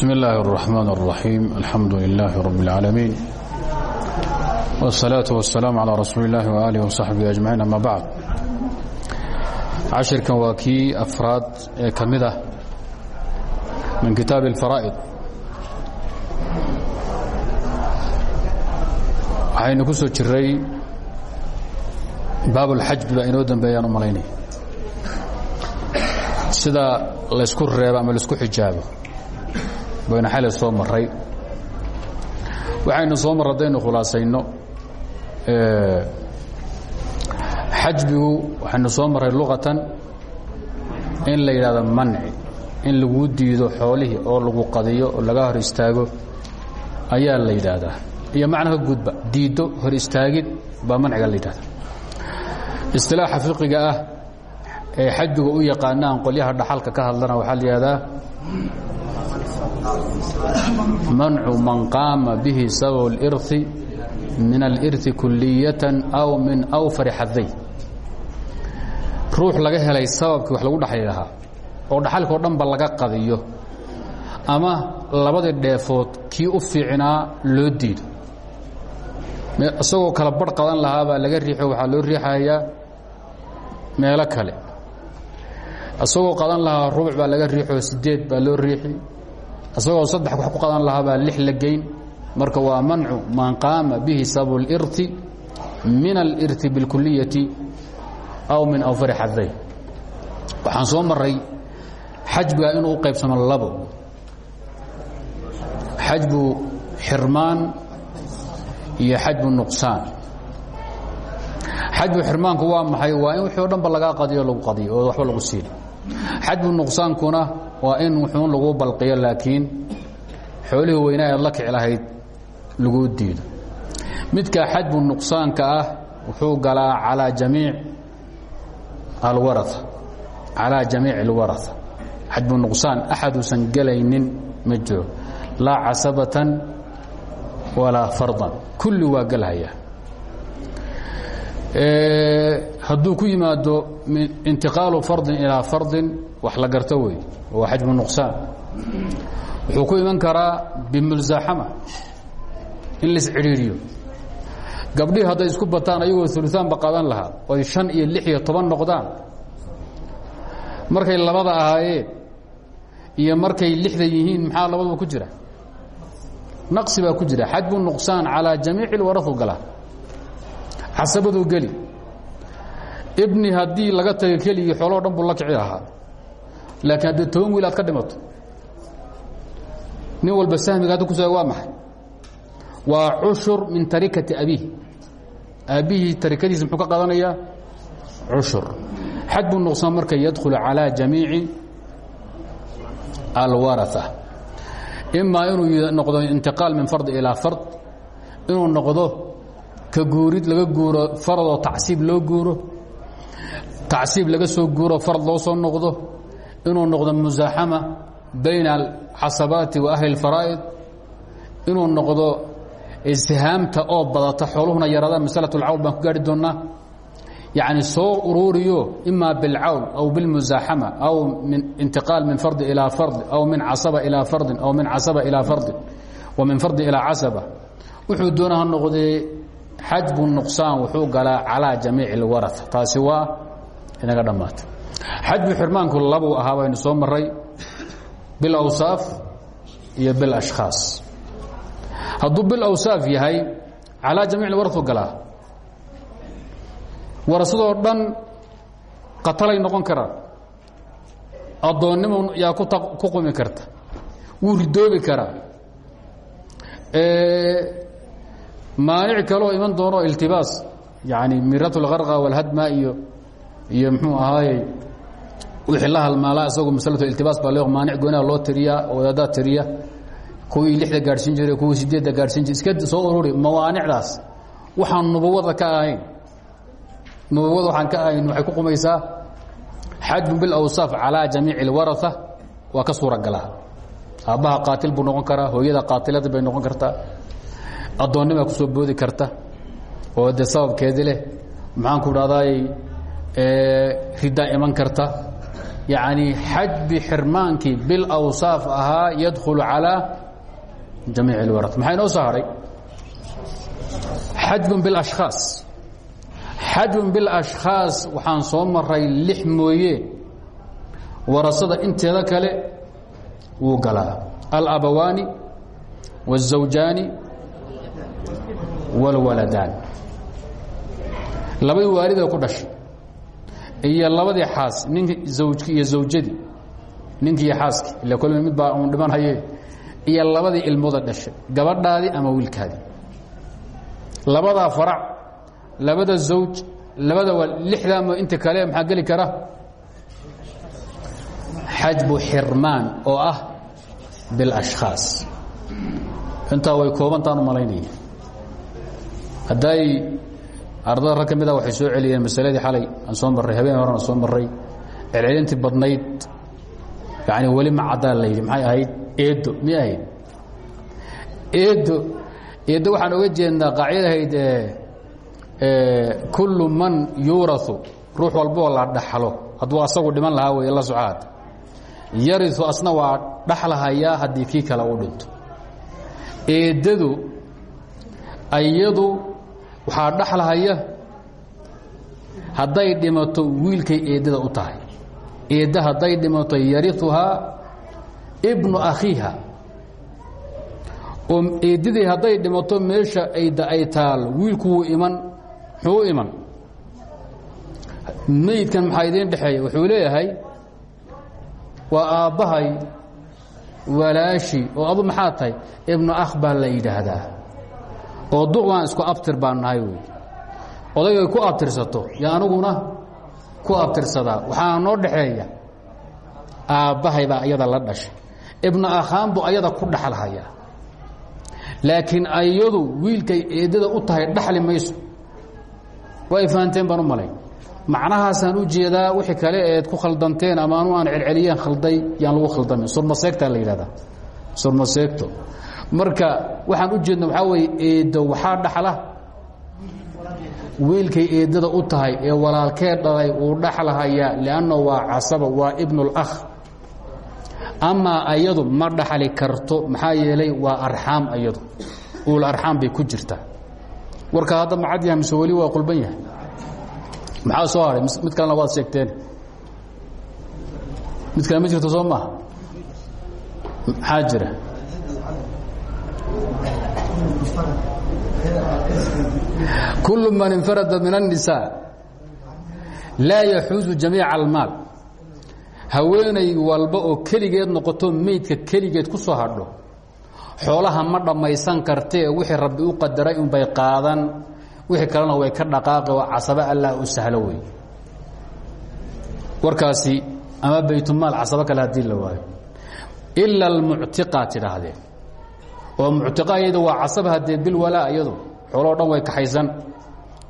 بسم الله الرحمن الرحيم الحمد لله رب العالمين والصلاة والسلام على رسول الله وآله وصحبه أجمعين أما بعد cashirkan waa kii afraad ee ka mid ah min kitaabi الفaraa'id waxaynu ku soo jiray baabulxajbi baa inoo dambeeyaan u malaynaya sida laysku reebo ama laisku xijaabo baynu xale soo maray waxaynu soo mar haddaynu khulaasayno xajbigu waxaynu soo maray luqatan in la yidhahdo manci in laguu diido xoolihii oo lagu qadiyo oo laga hor istaago ayaa la yidhaahdaa. Iyo macna ka gudba diiddo hor istaagid baa manciga la yidhahda istilaaxa fiqiga ah ee xajbiga u yaqaanaan qolyaha dhaxalka ka hadlana waxaa la yidhahdaa mancu man qaama bihi sabab اliri min aliri kuliyatan aw min awfari xaday ruux laga helay sababkii wax lagu dhexli lahaa oo dhaxalkao dhanba laga qadiyo ama labadii dheefood kii u fiicnaa loo diido isagoo kala barh qadan lahaa laga riixo waxaa loo riixayaa meelo kale isagoo qadan lahaa rubuc baa laga riixo sideed baa loo riixi isagoo saddex wax ku qadan lahaabaa lix la marka waa mancu man qaama bihi sababu اlirti min alirti biاlkuliyati aw min awfari xaday waxaan soo maray xajbiga inuu qaybsamo labo. Xajbu xirmaan iyo xajbu nuqsaan. Xajbu xirmaanku waa maxay? Waa in wixii o dhan ba qadiyo lagu qadiyo oo waxba lagu siina xajbu nuqsaankuna waa in wuxuun lagu balqiyo laakiin xoolihii weynaa ead la kici lahayd laguu diido. Midka xajbu nuqsaanka ah wuxuu galaa calaa jamiic alwaraa calaa jamiic alwaraa xajbu nuqsaan axaduusan gelaynin ma jiro. Laa casabatan walaa fardan. Kulli waa gelhaya hadduu ku yimaado intiqaalu fardin ilaa fardin wax la garto wey waa xajmu nuqsaan. Wuxuu ku iman karaa bimulsaxama in lais cidhiiriyo gabdhihii hadday isku bataan ayagoo uluaanba qadan lahaa oy an iyo lix iyo toban noqdaan. Markay labada ahaayeen iyo markay lixda yihiin maxaa labadaba ku jira? Naqsi baa ku jira. Xajmu nuqsaan calaa jamiic اlwarau gala. Casabaduu geli ibni haddii laga tago keligii xooloo dhan buu la kici lahaa laakiin haddii toban wiil ka dhimato nin walba sahmiga hadda kusa waa maxay? Waa cushur min tarikati abiih aabbihii tarikadiisa muxuu ka qaadanayaa cushur. Xajbu nuqsaan marka yadkhulu calىa jamiici alwaraa imaa inuu noqdo intiqaal min fardi ilaa fard. Inuu noqdo ka guurid laga guuro faradoo tacsiib loo guuro tacsiib laga soo guuro farad loo soo noqdo inuu noqdo musaaxama bayna alcasabaati wa ahli اlfaraa'id inuu noqdo ishaamta oo badata xooluhuna yaraadaan maslaة اlcawl baan ku gaari doonnaa yacni soo uruuriyo ima biاlcawl aw biاlmusaaxama aw min intiqaal min fardi ilaa fardi aw min casaba ilaa fardin aw min casaba ilaa fardin wa min fardi ilaa casaba wuxuu doona ha noqdee xajbu nuqsaan wuxuu galaa calىa jamiic اlwaraث taasi waa inaga dhammaata xajbu xirmaanku labuu ahaa baynu soo maray bilawsaaf iyo bilashkhaas hadduu bilawsaaf yahay calaa jamiic lwarau galaa warasadoo dhan qatalay noqon karaan addoonnimo yaa ku qumi karta. Wuu ridoobi karaa maanic kaloo iman doono iltibaas yani mirat اlgarqa walhadma iyo iyo mxuu ahaaye wixii la halmaalaa isagoo maslatu iltibaas baa le maanic goonaa loo tiriyaa wadaaddaa tiriya kuwii lixda gaadhsiin jiray kuwii sideedda gaadhsiin jiray iska soo ururi mawaanicdaas waxaan nubuwada ka ahayn. Nubuwada waxaan ka ahayn waxay ku qumaysaa xajbun bilawsaaf calaa jamiici اlwaraa waa ka suura galaa. Aabbaha qaatil buu noqon karaa hooyada qaatilada bay noqon kartaa. Addoonnima ku soo boodi karta oo de sababkeedi leh. Maxaan ku dhahdaay riddaa iman karta yani xajbi xirmaankii bilawsaaf ahaa yadkhulu calaa jamiic اlwarad maxaa inoo soo haray xajbun biاlashkhaas xajbun biاlashkhaas waxaan soo maray lix mooye warasada inteeda kale wuu galaa alabawaani wالزawjaani wاlwaladaan labadii waalida ku dhashay iyo labadii xaas ninki zawjki iyo zawjadii ninki iyo xaaskii ila kolba mid baa un dhiman haye iyo labadii ilmooda dhashay gabadhaadii ama wiilkaadii. Labadaa farac labada zawj labada lixdaamo inta kale maxaa geli kara? Xajbu xirmaan oo ah biاlashkhaas intaa way koobantaan u malaynaya hadday ardada rag ka mida waxay soo celiyeen masaladii xalay. Aan soo marray habeen horan aan soo marray. Celcelintii badnayd. Yani weli ma caddaan la yidhi maxay ahayd? Eedo miyay ahayd? Eedo eedo waxaan oga jeednaa qaacida ahayd kullu man yuurau ruux walboo la dhaxlo. Hadduu asagu dhiman lahaa wey la socaad yariu asna waa dhaxlahayaa haddii kii kale u dhinto. Eeddadu ayadu waxaa dhaxlahaya hadday dhimato wiilkay eeddada u tahay. Eedda hadday dhimato yariuhaa bnu akhiiha. Oo eeddadii hadday dhimato meesha ayda ay taal wiilku wuu iman muxuu iman. Meydkan maxaa idiin dhexeeya? Wuxuu leeyahay waa aabbahay walaashi oo adu maxaa tahay? Ibnu akh baa la yidhaahdaa oo duq waan isku abtir baan nahay wey. Odaygay ku abtirsato yo aniguna ku abtirsadaa waxaa noo dhaxeeya aabbahay baa ayada la dhashay. Ibnu akhaan buu ayada ku dhaxalhayaa laakiin ayadu wiilkay eeddada u tahay dhaxli mayso. Way fahanteen baan u malay. Macnahaasaan u jeedaa wixii kale eed ku khaldanteen ama anu aan celceliyeen khalday yaan lagu khaldamin surmaseegtaa la yidhahdaa. Surmaseegto marka waxaan u jeedna waxaa weeye eeddo waxaa dhaxla. Wiilkay eeddada u tahay ee walaalkee dhalay uu dhaxlahayaa lianna waa casaba waa ibnulakh amaa ayadu ma dhaxli karto maxaa yeelay waa arxaam ayadu. Uul arxaam bay ku jirtaa warkaa hadda macad yaha mise waa qulban yahay? Maxaa soo haray? Mid kalena waad sheegteen. Mid kale ma jirto soo maaha? Maxaa kul man infarada min الnisaa laa yaxuusu jamiica almaal haweenay walba oo keligeed noqoto meydka keligeed ku soo hadho xoolaha ma dhammaysan kartee wixii rabbi u qadaray unbay qaadan wixii kalena way ka dhaqaaqi oo casabo allaa u sahlo wey warkaasi ama baytumaal casabo kale haddii la waayo ila almuctiqaa tidhaahdeen oo muctiqa iyada waa casaba haddee bilwalaa iyadu xooloo dhan way kaxaysan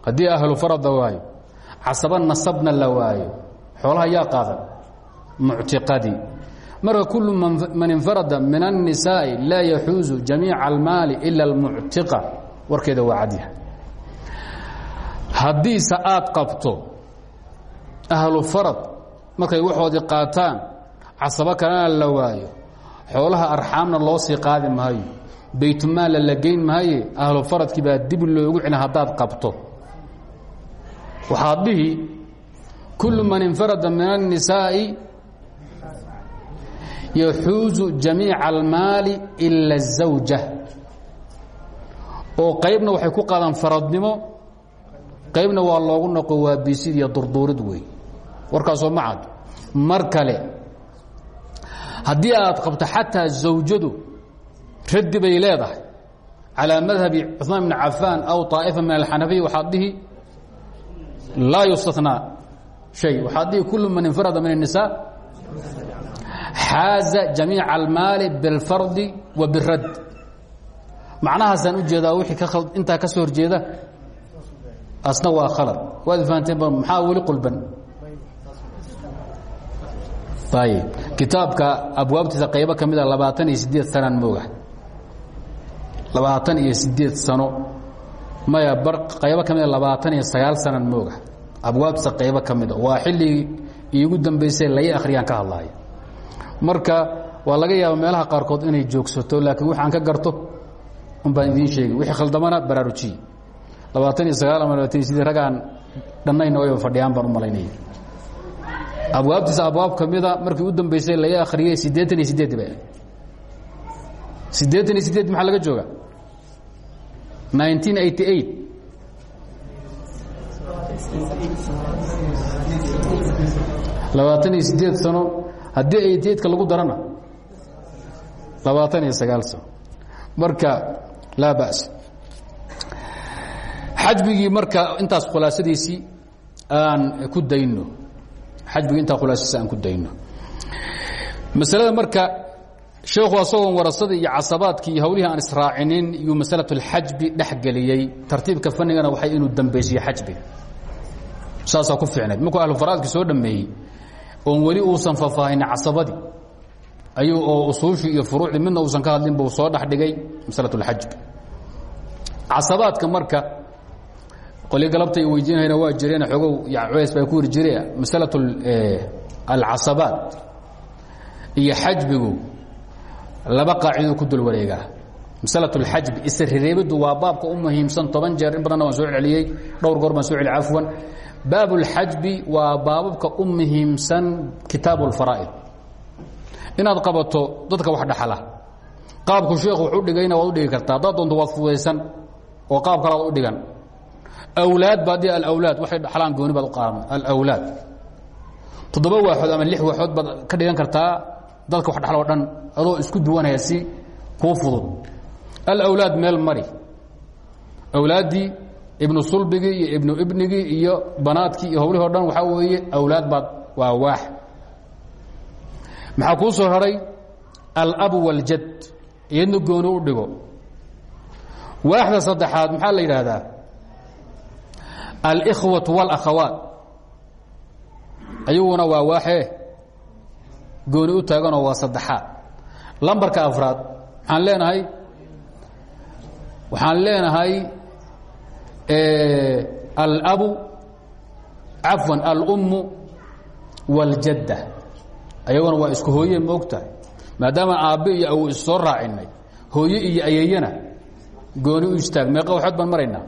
haddii ahlu farad la waayo casaba nasabna la waayo xoolaha yaa qaadan muctiqadii marka kullu man infarada min الnisaaءi laa yaxuuzu jamiica almaali ila اlmuctiqa warkeeda waa cadyahay haddiise aad qabto ahlu farad markay waxoodii qaataan casabo kalena la waayo xoolaha arxaamna loo sii qaadi maayo baytumaalla la geyn maaye ahlu faradkii baa dib loogu celin haddaad qabto waxaad dhihi kullu man infarada min الnisaaءi yaxuuzu jamiica almaali ila الزawja oo qaybna waxay ku qaadaan faradnimo qaybna waa loogu noqo waa bisid iyo durduurid wey warkaasoo ma cad mar kale haddii aad qabto xataa zawjadu raddi bay leedahay calىa madhabi cuثmaan bn cafaan aw طaaئifa min alxanafiya waxaad dhihi laa yustaثnaa شhay waxaad dhihi kul man infarada min الnisaa xaaza jamiica almaali biاlfardi wa biاrad macnahaasaan u jeedaa wixii ka intaa ka soo horjeeda asna waa khalad waad fahanteen maxaa weli qulban ayib kitaabka abwaabtiisa qaybo ka mida labaatan iyo sideed sanaan mooga labaatan iyo sideed sano. Maya bar qaybo ka mida labaatan iyo sagaal sanaan mooga. Abwaabtiisa qaybo ka mida waa xilligii iigu dambaysay lay akhriyaan ka hadlaya marka waa laga yaaba meelaha qaarkood inay joogsato laakiin waxaan ka garto un baan idiin sheegi wixii khaldamana baraarujiye labaatan iyo sagaal ama labaatan iyo sidii ragaan dhannayna wayba fadhiyaan baan u malaynaya abwaabtiisa abwaab ka mida markii u dambaysay laga akhriyey siddeetan iyo sideed ba siddeetan iyo sideed maxaa laga jooga nineteen eighty eight. labaatan iyo sideed sano. Haddii eighty eight ka lagu darana labaatan iyo sagaal sano. Marka laa ba's. Xajbigii marka intaas khulaasadiisii aan ku dayno. Xajbigii intaa khulaasadiisi aan ku dayno. Masalada marka sheekhu asagoon warasadii iyo casabaadkii iyo hawlihii aan israacinin iyuu masalaة اlxajbi dhex geliyey tartiibka fanigana waxay inuu dambeysiyo xajbiga saasaa ku fiicnayd markuu ahlufaraadki soo dhameeyey oon weli uusan faahfaahin casabadii ayuu oo usuushii iyo furuucdii midna uusan ka hadlin buu soo dhex dhigay masalaة اlxajbi casabaadka marka qoli galabta ay weydiinayna waa jireen xoogow culays baa ku weri jire masalaة alcasabaat iyo xajbigu laba qaacido ku dul wareegaa masalaة اlxajbi isrireebiddu waa baabka u muhiimsan toban jeer in badanna waan soo celceliyey dhowr goor baan soo celiy cafwan baab اlxajbi waa baababka u muhiimsan kitaab اlfaraa'id inaad qabato dadka wax dhaxla qaabku sheekhu wax u dhigayna waad u dhigi kartaa haddaad doonto waad fudaysan oo qaab kalaad u dhigan awlaad ba haddii alawlaad waxay dhaxlaan gooni baad u qaadan alawlaad toddoba waaxood ama lix waaxood baad ka dhigan kartaa dadka wax dhaxloo dhan adoo isku duwanaya si kuu fudud alawlaad meel mari awlaaddii ibnu sulbigii iyo ibnu ibnigii iyo banaadkii iyo howlihii o dhan waxaa weeye awlaad baad waa waax maxaa kuu soo haray alabu waاljad iyadna gooni u dhigo waaxda saddexaad maxaa la yidhaahdaa alkhwaة واlakhawaat ayaguna waa waaxee gooni u taaganoo waa saddexaad lambarka afraad waxaan leenahay waxaan leenahay alabu cafwan alummu واljadda ayaguna waa isku hooye ma og tahay maadaama aabbe iyo awo is soo raacinay hooye iyo ayeeyana gooni u istaag meeqa waxood baan maraynaa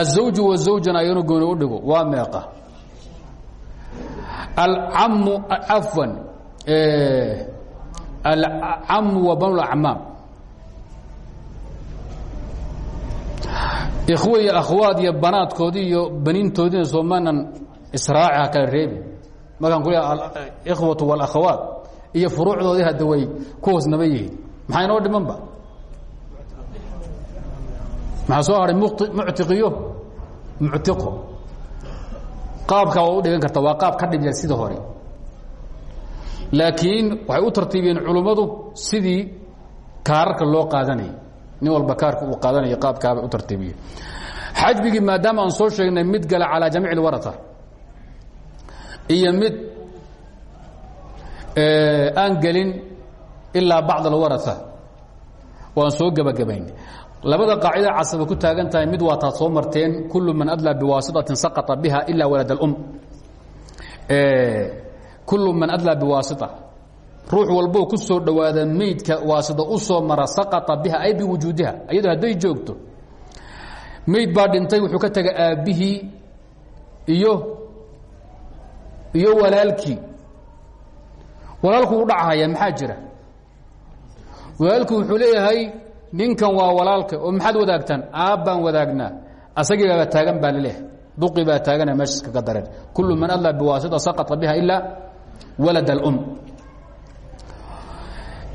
الزوج والزوجna aynu gooni u dhigo waa meeqa alcamu afwan eh, alcamu wa banu acmaam ikhwo iyo akhwaad iyo banaadkoodii iyo baniintoodiina soomaanan israaci ha kala reebi. Markaan ku leha alikhwatu wاlakhawaat iyo furuucdoodii hadda way ku hoosnaba yihiin. Maxaa inoo dhimanba? Maxaa soo hadhay muctiqiyo? Muctiqo qaabkaa waa u dhigan karta waa qaab ka dhib yar sida hore. Laakiin waxay u tartiibiyeen culummadu sidii kaararka loo qaadanayay. Nin walba kaarka uu qaadanaya qaabkaabay u tartiibiyeen xajbigii maadaama aan soo sheegnay mid gala calaa jamiic اlwarata iyo mid aan gelin ilaa bacd alwarata waan soo gebagabaynay labada qaacida casaba ku taagan tahay mid waa taad soo marteen kullu man adlaa biwaasitatin saqطa biha ila walad اlum kullu man adlaa biwaasita ruux walboo ku soo dhowaada meydka waasita u soo mara saqطa biha ay biwujuudiha iyadoo hadday joogto meyd baa dhintay wuxuu ka tegay aabbihii iyo iyo walaalkii walaalku u dhachaya maxaa jira walaalku wuxuu leeyahay ninkan waa walaalka oo maxaad wadaagtaan? Aabbaan wadaagnaa. Asagii baaba taagan baa laleehay duqi baa taagana meeshas kaga dareen kullu man adlaa biwaasita saqطa biha ilaa walad اlum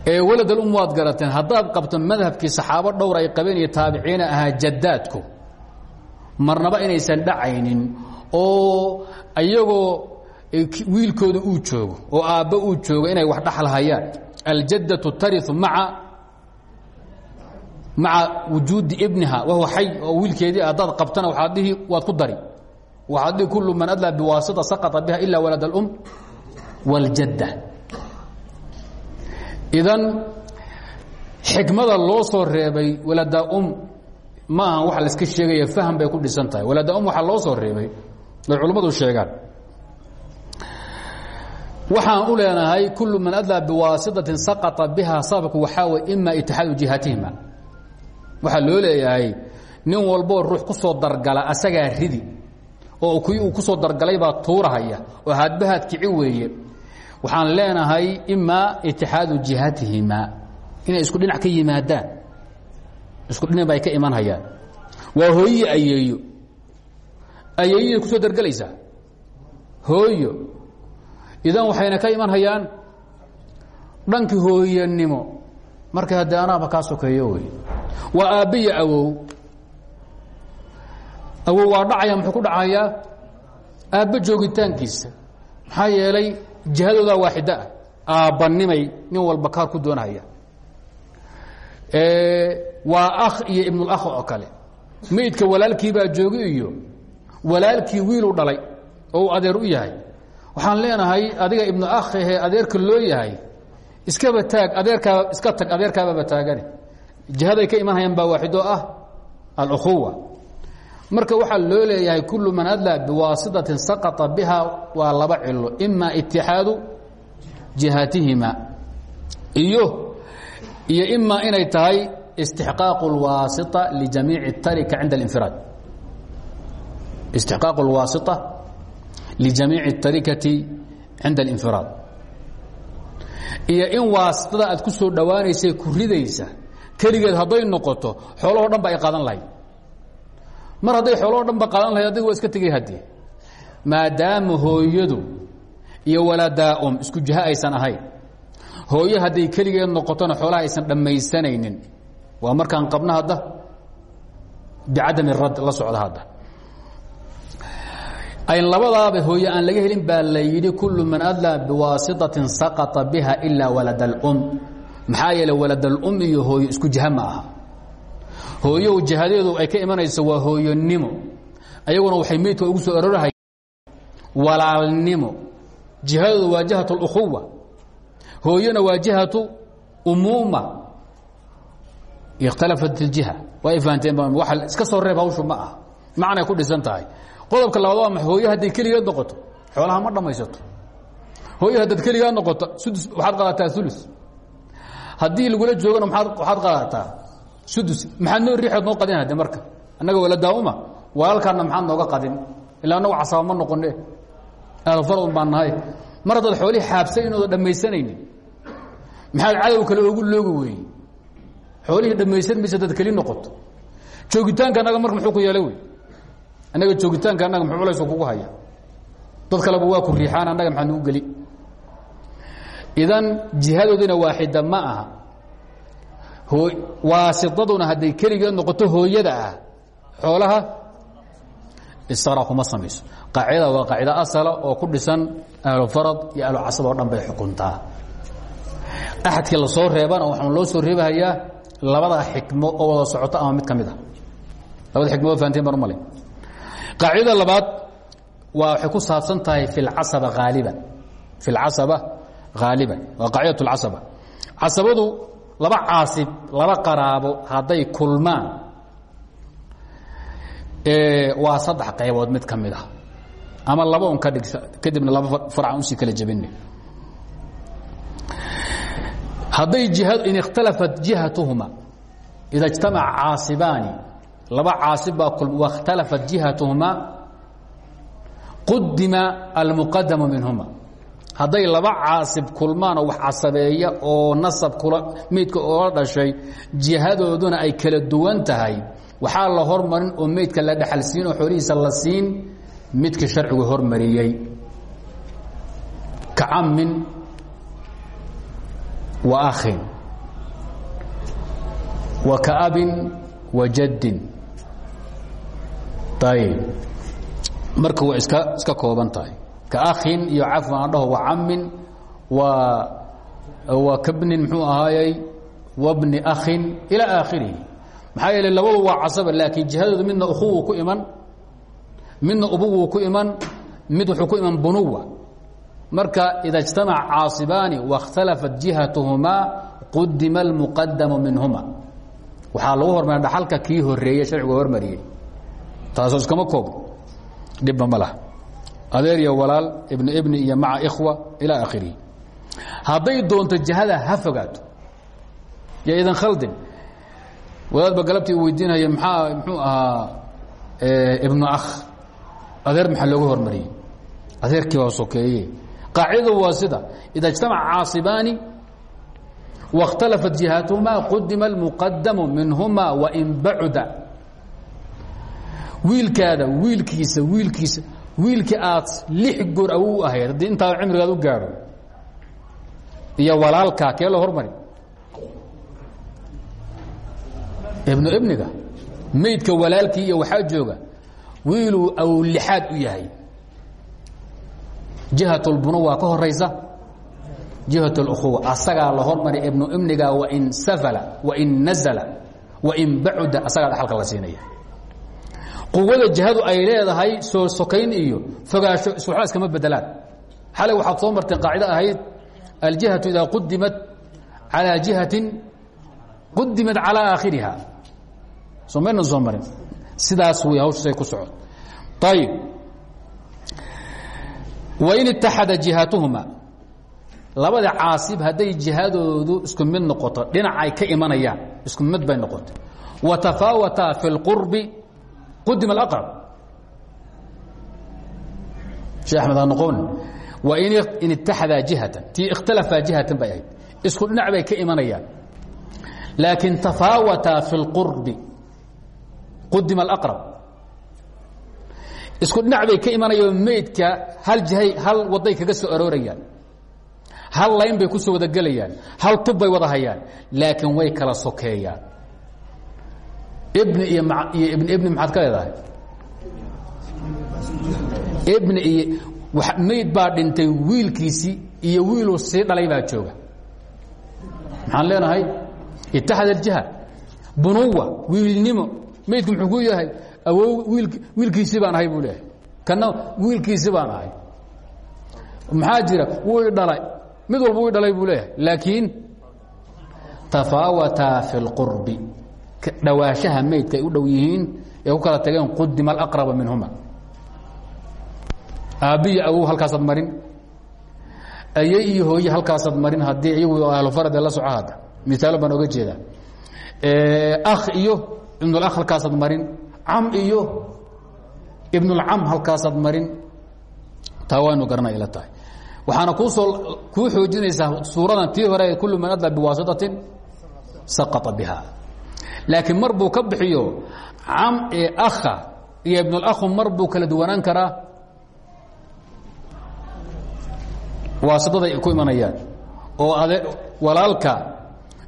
ee walad alum waad garateen haddaad qabto madhabkii saxaabo dhowr ay qabeen iyo taabiciina ahaa jadaadku marnaba inaysan dhacaynin oo iyagoo wiilkooda uu joogo oo aabba uu joogo inay wax dhaxal hayaan. Aljaddatu tariu maa maca wujuudi ibniha wahuwa xay oo wiilkeedii haddaad qabtana waaad dhihi waad ku dari waxaad dhihi kullu man adlaa biwaasita saqطa biha ila walad اlum wاljadda idan xikmada loo soo reebay walada um ma aha waxa laiska sheegaya faham bay ku dhisan tahay walada um waxaa loo soo reebay bay culummadu sheegaan waxaan u leenahay kul man adlaa biwaasitatin saqطa biha sababku waxaa way ima itixaadu jihatihima waxaa loo leeyahay nin walboo ruux ku soo dargala asagaa ridi oo kuwii ku soo dargalay baa tuurahaya oo haadbahaad kici weeye. Waxaan leenahay imaa itixaadu jihatihima inay isku dhinac ka yimaadaan. Isku dhinac ba ay ka iman hayaan waa hooyiyi ayeeyo. Ayeeyoday ku soo dargelaysaa hooyo. Idan waxayna ka iman hayaan dhankii hooyanimo marka haddee anaaba kaa sokeeyo waa aabbiya awow. Awow waa dhacaya muxuu ku dhacayaa aabbe joogitaankiisa. Maxaa yeelay jihadoodaa waaxida ah. Aabbanimay nin walba kaar ku doonahaya waa akh iyo ibnulakh oo kale. Meydka walaalkiibaa joogi iyo walaalkii wiiluu dhalay oo adeer u yahay. Waxaan leenahay adiga ibnu akhihe adeerka loo yahay iskaba taag adeerkaa iska tag adeerkaababa taagani jihaday ka imanhayaan baa waaxidoo ah alukhuwa marka waxaa loo leeyahay kul man adlaa biwaasitatin saqطa biha waa laba cilo ima itixaadu jihatihima iyo iyo ima inay tahay istixqaaq اlwaasiطa lijamiic اtarika cinda اlinfiraad istixqaaq اlwaasiطa lijamiici اtarikati cinda اlinfiraad iyo in waasitada aad ku soo dhowaanaysay ku ridaysa keligeed hadday noqoto xoolahoo dhan ba ay qaadan lahayd. Mar hadday xoolahoo dhan ba qaadan lahayd adiga waa iska tegay haddii. Maadaama hooyadu iyo waladaa'um isku jiho aysan hooyo hadday keligeed noqotona xoolaha aysan dhammaysanaynin waa markaan qabno hadda bicadami radd la socda hadda. Ayn labadaaba hooye aan laga helin baa la yidhi kullu man adlaa biwaasitatin saqطa biha ilaa walad اlum maxaa yeele walad alum iyo hooyo isku jiha ma aha. Jihadeedu ay ka imanayso waa hooyonimo ayaguna waxay meydka ugu soo aroorahayaan walaalnimo. Jihadoodu waa jihat اlukhuwa hooyona waa jihatu umuuma. Ikhtalafat اljiha waa fahanteen waa iska soo reeb hawshu ma ah macnay ku dhisan tahay. Qodobka labaad waa hooyo hadday keligeed noqoto xoolaha ma dhammaysato. Hooyo haddaad keligeed noqoto sudus waxaad qaadataa ulus haddii lagula joogana waxaad qaadataa sudus. Maxaad noo riixood noo qadin hadde marka? Annaga waladaa'uma walaalkaana maxaad nooga qadin. Ilaa annagu casaaba ma noqone ahlufaradun baan nahay. Mar haddaad xoolihii xaabsan inooda dhammaysanaynin maxaad cadow kale ogu loogi weeye xoolihii dhammaysan maysa dad keli noqoto. Joogitaanka annaga marka muxuu ku yeelay wey annaga joogitaanka annaga muxuu culayso kugu haya? Dad kaleba waa ku riixaan annaga maxaa nugu geli idan jihadoodina waaxida ma aha. Waasidaduna hadday keligeed noqoto hooyada ah xoolaha isra kuma samayso. Qaacidada waa qaacida asala oo ku dhisan ahlufarad iyo ahlucasab oo dhan bay xukuntaa. Axadkii la soo reebana waxaan loo soo reebahayaa labada xikmo oo wada socoto ama mid ka mid a labada xikmo fahanteen baan umale qaacidada labaad waa waxay ku saabsan tahay fi اlcasaba haaliban fi اlcasaba haaliban waa qaacidat اlcasaba casabadu laba caasib laba qaraabo hadday kulmaan waa saddex qaybood mid ka mid ah ama laba un ka dhig kadibna laba farcan usii kala jebine hadday in اkhtalafat jihatuhuma ida اجtamaca caasibaani laba caasib baa waاkhtalafat jihatuhuma qudima almuqadamu minhuma hadday laba caasib kulmaan oo wax casabeeya oo nasab meydka oola dhashay jihadooduna ay kala duwan tahay. Waxaa la hormarin oo meydka la dhexalsiin oo xoolihiisa la siin midka sharcigu hormariyey. Ka cammin wa akhin wa ka abin wa jaddin. Ayb marka waa iska iska kooban ka akhin iyo cafwan aan dhaho wa cammin waa waa kabnin muxuu ahaayey wabni akhin ilaa aakhirihi maxaa yeele labadu waa casaba laakiin jihadooda midna ukhuwu ku iman midna ubuwu ku iman mid wuxuu ku iman bunuwa marka ida اجtamaca caasibaani waاkhtalafat jihatuhumaa qudima اlmuqadamu minhuma waxaa lagu hormariya dhaxalka kii horeeye sharcigu hormariyey taasoo iskama koob dhibba ma laha adeer iyo walaal ibn ibni iyo maca ikhwa ilaa akhirihi hadday doonto jihada ha fogaato yo idan khaldin wadaadba galabtii u weydiinaya maxaa muxuu ahaa ibnu akh adeer maxaa looga hormariyey adeerkii waa sokeeye qaacidadu waa sida ida اجtamaca caasibaani واkhtalafat jihaatuhuma qudima اlmuqadamu minhuma wain bacuda wiilkaada wiilkiisa wiilkiisa wiilkii aad lix goor awow ahayd haddii intaa cimrigaad u gaadho iyo walaalkaa kee hormari? Ibnu ibniga maydka walaalkii iyo waxaa jooga wiiluu awow lixaad u yahay. Jihatulbuna waa ka horaysa jihatاlukhuwa asagaa la hormari ibnu ibniga wain safala wain nazala wain bacuda asagaa dhaxalka la siinaya quwada jihadu ay leedahay soo sokayn iyo fogaansho iswaba iskama bedelaan. Xalay waxaad soo marteen qaacido ahayd aljihatu idaa qudimat calaa jihatin qudimat calaa aakhiriha. Soo maynan soo sidaas wey hawshaasay ku socod. Ayib wain itaxada jihaatuhuma labada caasib hadday jihadoodu isku mid noqoto dhinacay ka imanayaan isku mid bay noqotay. Watafaawataa fi اlqurbi qudima اlaqrab shee axmed ha noqon wain in itaxadaa jihatan tii ikhtalafaa jihatan bay ahayd isku dhinac bay ka imanayaan laakiin tafaawataa fi اlqurbi qudima اlaqrab isku dhinac bay ka imanayaan meydka hal jihay hal waday kaga soo aroorayaan hal layn bay ku soo wada gelayaan hal tub bay wada hayaan laakiin way kala sokeeyaan ibni iyo iyo ibn ibni maxaad ka leedahay? Ibni iyo mayd baa dhintay wiilkiisii iyo wiiluu sii dhalay baa jooga. Maxaan leenahay? Itaxad aljiha. Bunuwa wiilnimo. Maydku muxuu ku yahay? Awow wiil wiilkiisii baan ahay buu leeyahay. Kana wiilkiisi baan ahay. Maxaa wuu dhalay. Mid walba wuu i dhalay buu leeyahay. Laakiin tafaawataa fi اlqurbi dhawaaشhaha maydka ay u dhow yihiin ee ku kala tageen qudima alaqraba minhuma. Aabbiyo awow halkaasaad marin. Aye iyo hooye halkaasaad marin haddii iyagu ahlufarade la soco hadda. Misaalo baan oga jeedaa. Akh iyo ibnulakh halkaasaad marin. Cam iyo ibnulcam halkaasaad marin. Taa waynu garana ila tahay. Waxaana kuusoo kuu xoojinaysaa suuradan tii hore kullu man adla biwaasitatin saqaa biha laakiin mar buu ka bixiyo cam ee akha iyo ibnulakhu mar buu kala duwanaan karaa? Waasitada ay ku imanayaan. Oo ade walaalka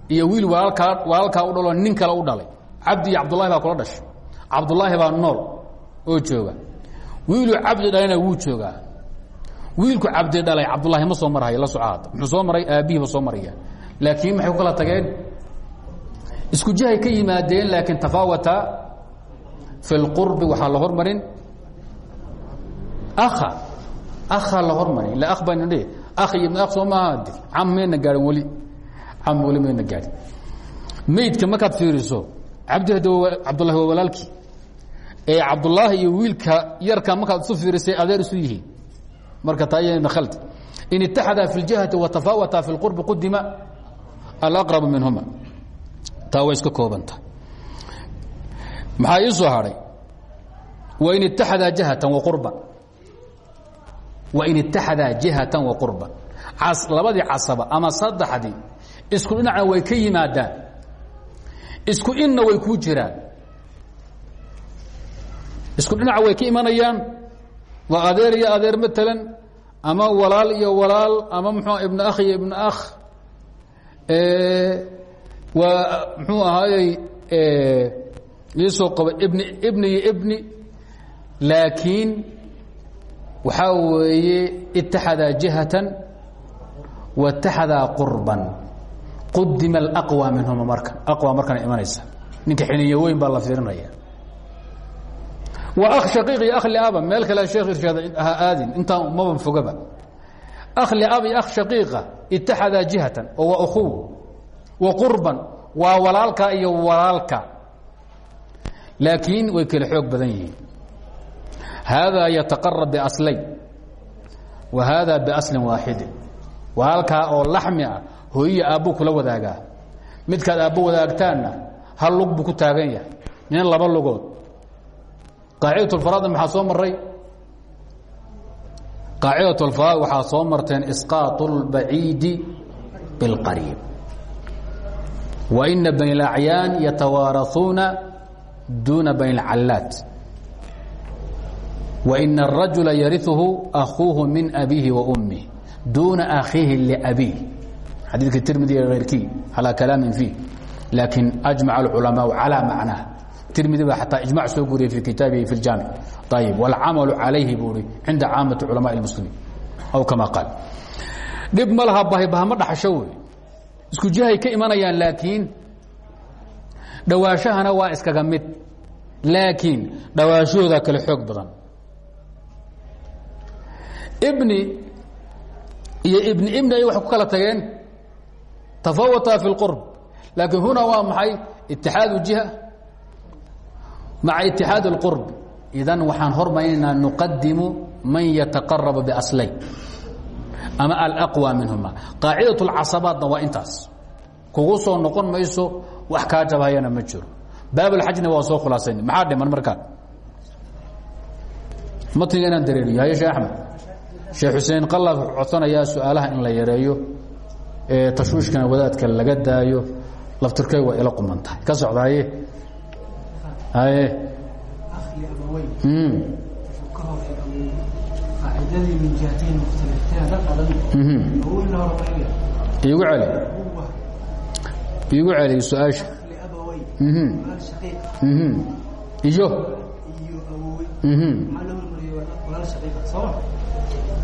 iyo wiil walaalkaa walaalkaa u dhalo nin kale u dhalay. Cabdi iyo cabdullahi kula dhashay. Cabdullaahi baa nool oo jooga. Wiiluu cabdi dhalayna wuu joogaa. Wiilku cabdi dhalay cabdullaahi ma soo marhayo la soco hadda muxuu soo maray? Aabbihiiba soo maraya. Laakiin maxay kala tageen isku jihay ka yimaadeen laakiin tafaawata fi اlqurbi waxaa la hormarin akha akhaa la hormarin ila akh baan idhi akh iyo ibn akh soo maaha de cam mayna gaadhin weli cam weli mayna gaadhin maydka markaad fiiriso cabdi hade cabdullahi waa walaalkii ee cabdullaahi iyo wiilka yarka markaad isu fiirisay adeer isu yihiin marka taa yana khaldi in itaxada fi اljihati watafaawata fi اlqurbi qudima alaqrabu minhuma taa way iska koobanta. Maxaa ii soo hadhay wain itaxadaa jihatan waqurban wain itaxadaa jihatan waqurban labadii casaba ama saddexdii isku dhinacna way ka yimaadaan. Isku inna way kuu jiraan. Isku dhinaca way ka imanayaan. Waa adeer iyo adeer matalan ama walaal iyo walaal ama muxuu ibn akh iyo ibn akh waa muxuu ahaayey iisoo qaba ibni ibni ibni laakiin waxaa weeye itaxadaa jihatan wataxadaa qurban. Qudima alaqwى minhuma marka aqwى markana imanaysa. Ninka xiniyo weyn baa la fiirinaya. Waa akh shaqiiq akh liaba meel kale sheekh irshaad ha aadin intaan maba fogaba. Akh liab iyo akh shaqiiqa itaxadaa jihatan oo waa wa qurban waa walaalkaa iyo walaalka. Laakiin way kala xoog badan yihiin. Haadaa yataqarab biaslayn wa haadaa biaslin waaxidin walaalkaa oo laxmi ah hooyiya aabbo kula wadaagaa midkaad aabbo wadaagtaanna hal lug buu ku taagan yahay nin laba lugood. Qaacidatulfaraada maxaa soo maray qaacidatulfaraad waxaa soo marteen isqaatu اlbaciidi biاlqariib waina bani اlacyaan yatawaarauuna duuna bani اlcallaat waina الrajula yariثuhu akuuhu min abiihi wa ummih duuna akhiihi liabiih xadiidka tirmidi hayrkii calaa kalaamin fiih laakiin ajmac اculamaau calى macnaah tirmidi baa ataa ijmac soo guriyey fi kitaabihi fi اljaamic ayib wاlcamalu calayhi buu i cinda caamati culamaء اlmuslimiin aw kama qaal dhib ma laha bahibahama dhaxasho wey isku jihay ka imanayaan laakiin dhawaashahana waa iskaga mid. Laakiin dhawaashahooda kale xoog badan. Ibni iyo ibni ibni ay waxay ku kala tageen. Tafawata fi اlqurb laakiin huna waa maxay? Itixaadu jiha. Maca itixaad اlqurb idan waxaan hormarinaynaa nuqadimu man yataqaraba biaslayn ama alaqwى minhuma qaacidaة اlcasabaadna waa intaas kugu soo noqon mayso wax kaa jabhayana ma jiro baabulxajna waa soo khulaasayn maxaa dhiman markaa matniga inaan dareeriyo haye shee axmed sheekh xuseen qalaf wuxuu codsanayaa su-aalaha in la yareeyo ee tashwiishkana wadaadka laga daayo laftirkay waa ila quman tahay ka socda haye haye iigu celi iigu celi su'aasha iyo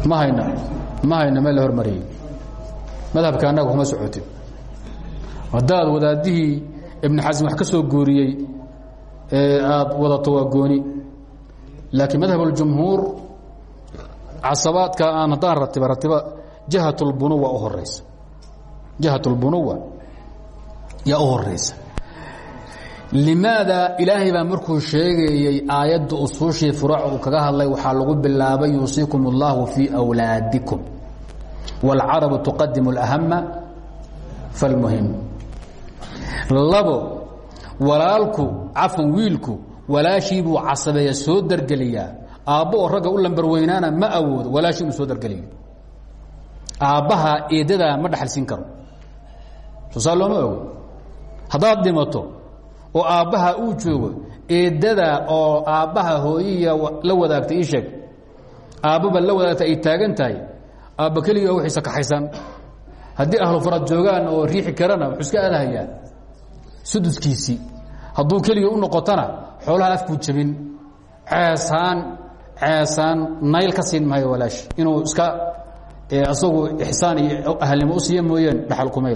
ma hayna ma hayna meel la hormariyey madhabka annaga kuma socotin haddaad wadaadihii ibn xasan wax ka soo guuriyey ee aad wadato waa gooni laakiin madhab اljumhuur casabaadka aan haddaan ratiba ratiba jahat اlbunuwa u horeysa jahat اlbunuwa yaa u horeysa limaada ilaahay baa markuu sheegayey aayadda usuushii furac uu kaga hadlay waxaa lagu bilaabay yuusiikum اllahu fii أwlaadikum wاlcarabu tuqadimu اlأhama falmuhim labo walaalku cafan wiilku walaashii buu casabeeya soo dergeliyaa aabbo oo ragga u lambar weynaana ma awoodo walaashii inuu soo dergeliyo aabbaha eedadaa ma dhaxalsiin karo. Soosaa looma ogo. Haddaad dhimato oo aabbaha uu joogo eedada oo aabbaha hooyiya la wadaagtay ii sheeg. Aabbaba la wadaagta ay taagan tahay. Aabba keliga wixiisa kaxaysan haddii ahlu farad joogaan oo riixi karana wuxuu iska aadahayaa suduskiisii. Hadduu keliga u noqotona xoolaha afkuu jabin. Ceesaan ceesaan nayl ka siin maayo walaashi inuu iska isagu ixsaan iyo ahalnimo u siiya mooyeen dhaxal kumay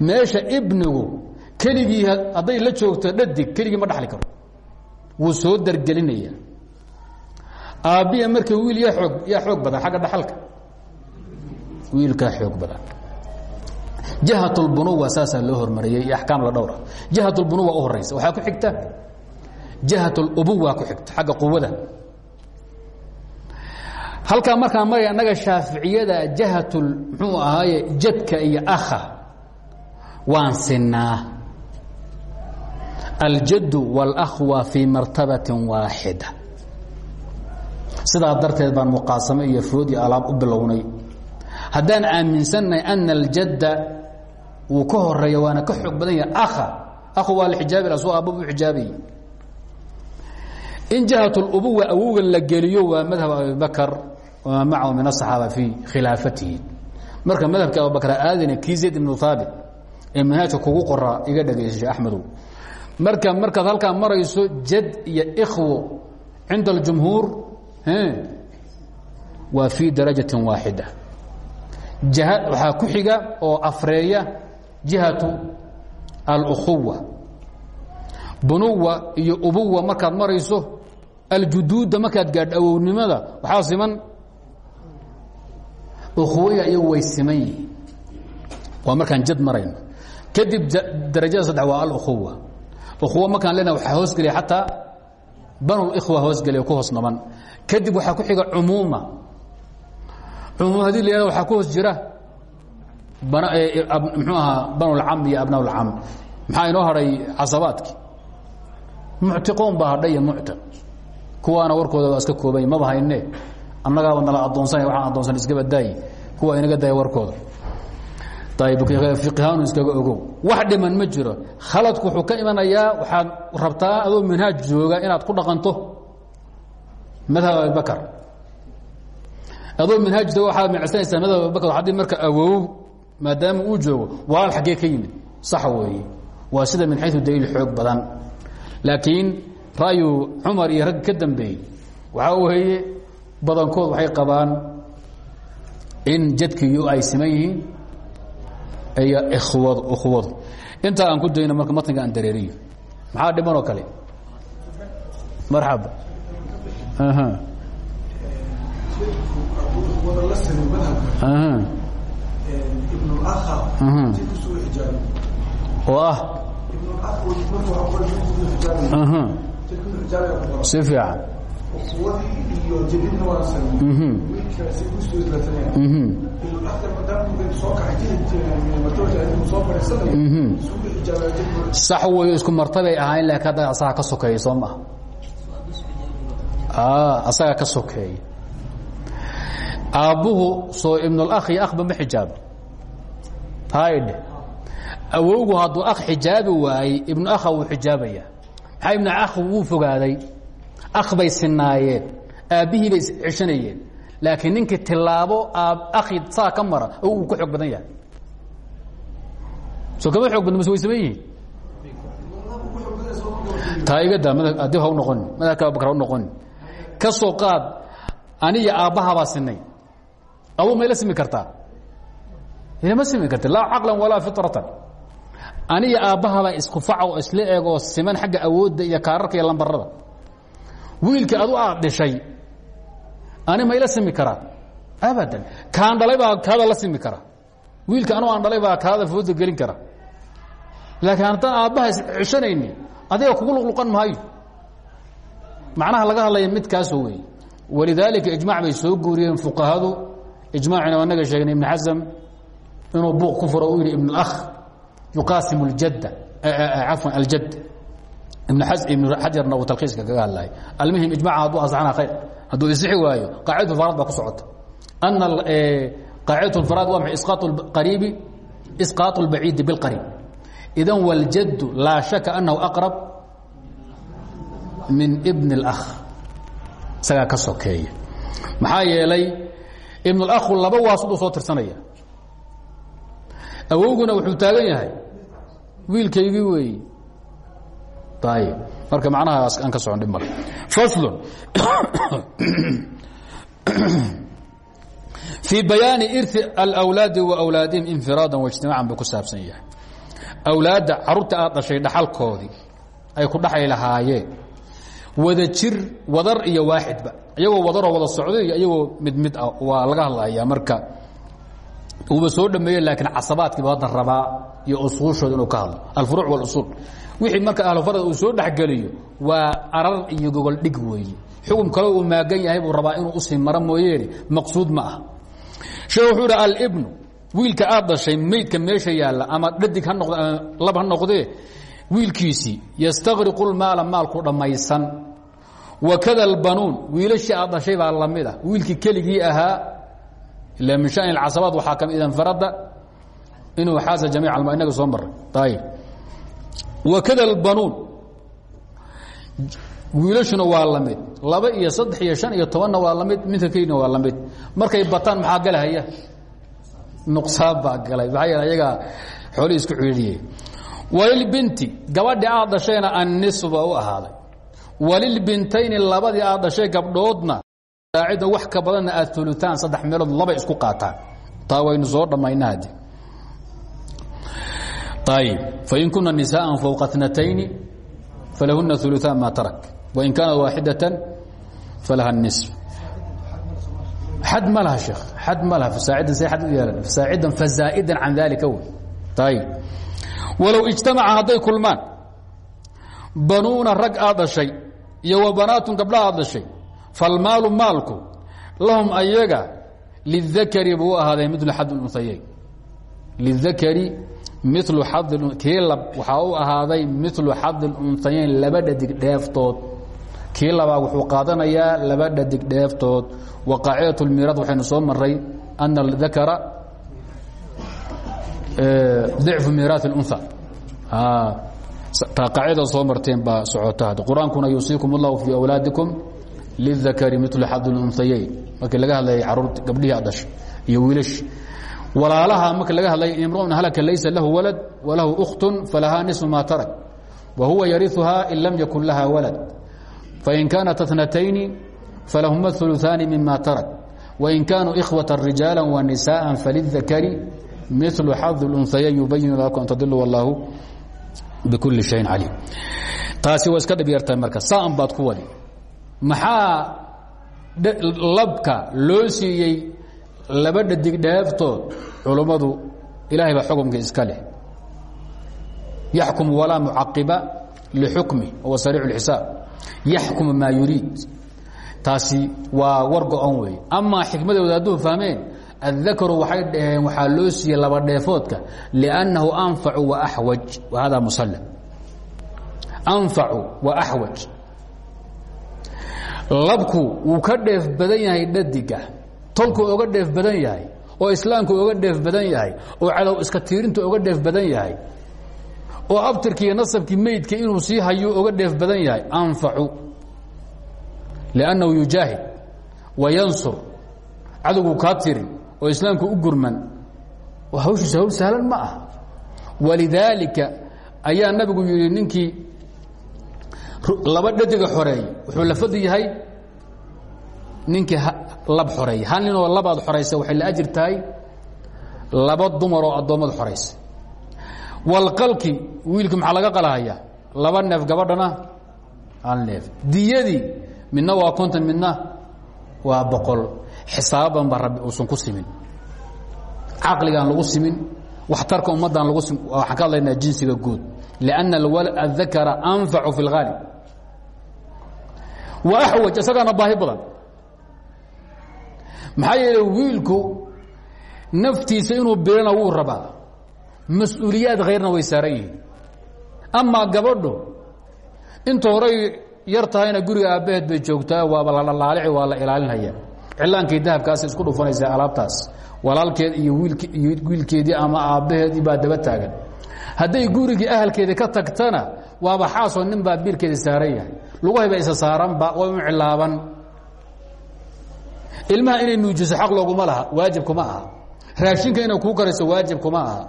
meesha ibnigu keligii hadday la joogto dhadig keligii ma dhaxli karo. Wuu soo dargelinaya. Aabbiya marka wiil yaa oog yaa xoog badan xagga dhaxalka. Wiilkaa xoog badan. Jahatulbunuwa saasaa loo hormariyey iyo la dhowra. Jahatulbunuwa u horaysa waxaa ku xigta? Jahatulubuwa ku xigta xagga quwada halkaa markaa maraya annaga shaaficiyada jahat muxuu ahaaye jadka iyo akha waan sinaa aljaddu wاlأkhwa fii martabaةi waaxida sidaa darteed baan muqaasamo iyo food iyo alaab u bilownay haddaan aaminsannahay ana aljadda wuu ka horeeya waana ka xoog badan yahay akha akhu waa la xijaabi asoo aabba buu xijaabayay in jahat اlubuwa awowga la geliyo waa madhab abibakr ma macahu min asaxaaba fii khilaafatihi marka madhabka abubakr aadina kii zayd ibnu haabit kugu qoraa iga dhegaysaso axmedow marka markaad halkaa marayso jad iyo ikhwo cinda اljumhuur waa fii darajatin waaxida jah waxaa ku xiga oo afreeya jihatu alukhuwa bunuwa iyo ubuwa markaad marayso aljuduudda markaad gaadh awownimada waxaa siman ukhuwaya iyagu way siman yihiin. Waa markaan jad marayno kadib darajada saddex waa alukhuwa ukhuwa markaan lena waxaa hoosgelaya xataa banul ikhwa hoosgelaya ku hoos naban kadib waxaa ku xiga cumuuma. Cumuum haddii la yihahdo waxaa ku hoos jira mxuu ahaa banulcam iyo abnaa اlcam maxaa inoo hadhay casabaadki? Muctiqoon baa hadhay iyo muctiq kuwaana warkooda waa iska koobanya maba hayne annagaaba nala addoonsanaya waxaan addoonsan iska badaayi kuwa inaga daya warkooda. Ihaanu iskaga ogow. Wax dhiman ma jiro. Khaladku wuxuu ka imanayaa waxaad rabtaa adoo manhaaj jooga inaad ku dhaqanto. Madhab abibakr adoo manhaaj jooga waxaad micsanaysaa madhab abibakr haddii marka awow maadaama uu joogo walaal xaggee ka yimid. Sax weeye. Waa sida min xayu daliil xoog badan. Laakiin ra'yu cumar iyo raggi ka dambeeyey waxaa weeye badankood waxay qabaan in jadkiiyo ay siman yihiin iyo ikhwadu ukhwadu intaa aan ku dayno marka matniga aan dareeriyo. Maxaa dhiman oo kale? Marxaba. Oo ah si fiican sax wey isku martabay ahayn laakiin hadda asaga ka sokeeya soo maha asaga ka sokeeya aabbuhu soo ibnulakh iyo akhba ma xijaabo haydhe awowgu akh xijaabi waayey ibnu akha wuu xijaabaya maxaa akh bay sinaayeen aabbihii bay isceshanayeen laakiin ninkii tilaabo akhi saa ka mara oo uu ka xoog badan yahay soo kama xoog badna mase way saman yihiin taa iga daa adib ha noqoni madhabka abubakar ha noqoni ka soo qaad aniya aabbahabaa sinay aduu mayla simi kartaa ilama simi karti laa caqlan walaa fitratan aniya aabbahabaa isku faca oo isla eegoo siman xagga awoodda iyo kaararka iyo lambarada wiilkii adu aad dhishay ani mayla simi karaa? Abadan. Kaan dhalay baa kaada la simi kara wiilka anuu aan dhalay baa kaada fooda gelin kara laakiin haddaan aabbaha isceshanayni adiga kugu luqluqan maayo. Macnaha laga hadlaya midkaasoo wey walidaalika ijmac bay soo guuriyeen fuqahadu. Ijmaacina anaga sheegnay ibn xasam inuu buuq ku furo uu yidhi ibn اlakh yuqaasimu اljadda cafwan aljadd ibn xajarna uu talkhiiska kaga hadlay. Almuhim ijmaca hadduu asaxana khayr. Hadduu isixi waayo qaacidatu faraad baa ku socota. Ana eh, qaacidatu lfaraad waa maxay? Isqaatu lqariibi isqaatu lbaciidi bilqariib idan waljaddu laa shaka annahu aqrab min ibn اlakh isagaa ka sokeeya. Maxaa yeelay ibn اlakhu laba waasud soo tirsanaya. Awowguna wuxuu taagan yahay. Wiilkaygii weeye ayb marka macnahaas aan ka socon dhib male faslu fii bayaani iri alawlaadi wa awlaadihim infiraadan waijtimaacan buu ku saabsan yahay. Awlaadda carruurta aad ay ku dhaxay lahaayeen. Wada jir wadar iyo waaxidba. Iyagoo wadaroo wada socdo iyo mid mid ah waa laga hadlayaa marka. Uuba soo dhameeye laakiin casabaadkiiba hadda rabaa iyo usuushooda inuu ka hadlo. Alfuruuc walusuul wixii marka ahlufarad uu soo dhexgeliyo waa arar iyo gogol dhig weeye. Xukun kale uu maagan yahay buu rabaa inuu u sii maro mooyeene. Maqsuud ma ah sheekh wuxuu idhi alibnu wiilka aad dhashay meydka meesha yaalla ama dhadig ha noqde ama lab ha noqdee wiilkiisii yastaqriqu lmaala maalku dhammaysan. Wakada albanuun wiilashii aad dhashay baa la mid ah. Wiilkii keligii ahaa ila min shani casabaad waxaa kami idan farada inuu xaasa jamiic alma inaga soo maray. Ayib wakada albanuun wiilashuna waa la mid laba iyo saddex iyo shan iyo tobanna waa la mid midka kelina waa la mid markay bataan maxaa galahaya nuqsaan baa galay maxaa yeele ayagaa xoolihii isku ciidhiyey walilbinti gabadhii aad dhashayna annisfu baa u ahaaday walilbintayni labadii aad dhashay gabdhoodna aacidda wax ka badanna aad ulutaan saddex meelood labay isku qaataan taa waynu soo dhammayna haddi ayib fain kuna nisaءa fowqa اtnatayni falahuna uluثaan ma tarak wain kaanat waaxidatan falaha الnisf xad ma laha sheekh xad ma laha fasaacidan say ad u yeelan fasaacidan fazaa'idan can dalika wey ayib walow ijtamaca hadday kulmaan banuuna rag aad dhashay iyo wa banaatun gabdha aad dhashay falmaalu maalku lahum ayaga lidakari buu u ahaaday milu xad unhayeyn lidakari milu xad kii lab waxaa u ahaaday milu xadi lunhayeyn laba dhadig dheeftood. Kii labaa wuxuu qaadanayaa laba dhadig dheeftood. Wa qaacidat lmiiraad waxaynu soo maray ana dakara dicfu miiraat اlunha qaacidada soo marteen baa socota qur'aankuna yuusiikum اllahu fii awlaadikum lidakari milu xadi lunhayeyn markii laga hadlayay carruurta gabdhihii adasha iyo wiilashi walaalaha marka laga hadlay imruun halaka laysa lahu walad walahu ukhtun falahaa nisfu ma tarak wa huwa yariuhaa in lam yakun laha walad fain kaanat اtnatayni falahuma ثuluثaani mima tarak wain kaanuu ikhwaة rijaala wanisaءa falidakari milu xadi اlunhayayn yubayin lakum an tadilu wallaahu bikuli shayin caliim taasi waa iska dhib yartahay marka saan baad ku wadi maxaa labka loo siiyey laba dhadig dheeftood culummadu ilaahay baa xukumka iska leh. Yaxkumu walaa mucaqiba lixukmi huwa sariicu اlxisaab yaxkumu maa yuriid. Taasi waa war go-on weeye. Amaa xikmadooda hadduu fahmeen addakaru waxay dhaheen loo siiyey laba dheefoodka liannahu anfacu wa axwaj. Wa hada musallam anfacu wa axwaj. Labku wuu ka dheef badan yahay dhadiga tolku oga dheef badan yahay oo islaamku oga dheef badan yahay oo cadow iska tiirintu oga dheef badan yahay oo abtirkiiiyo nasabkii meydka inuu sii hayuu oga dheef badan yahay anfacu. Liannahu yujaahid wa yansur. Cadowgu kaa tirin oo islaamku u gurman. Hawshiisa hawl sahlan ma ah walidaalika ayaa nabigu yidhi ninkii laba dhadiga xoreey wuxuu la ninkii lab xoreey hal ninoo labaad xoraysa waxay la ajir tahay laba dumaroo addoommada xoraysa. Walqalki wiilkii maxaa laga qalahaya laba neef gabadhana hal neef. Diyadii midna waa konton midna waa boqol. Xisaababan ba rabbi ku simin. Caqligaan lagu simin waxtarka ummaddaan lagu simin waxaan ka hadlaynaa jinsiga guud. Lianna adakara anfacu fi اlghaalib wa axwaj isagaana baahi maxaa yeele wiilku naftiisa inuu birana wuu rabaa. Mas'uuliyaad khayrna way saaran yihiin. Amaa gabadhu inta horay yar tahayna guriga aabbaheed bay joogtaa waaba la dhalaalici waa la ilaalinaya. Cilaankii dahabkaas isku dhufanaysa alaabtaas. Walaalkeed iyo wiiliyo wiilkeedii ama aabbaheedii baa daba taagan. Hadday gurigii ahalkeedii ka tagtana waaba xaasoo nin baa biilkeedii saaran yahay. Lugahayba isa saaranba way u cilaaban ilmaha inay nuujiso xaq looguma laha waajib kuma aha. Raashinka inay kuu karayso waajib kuma aha.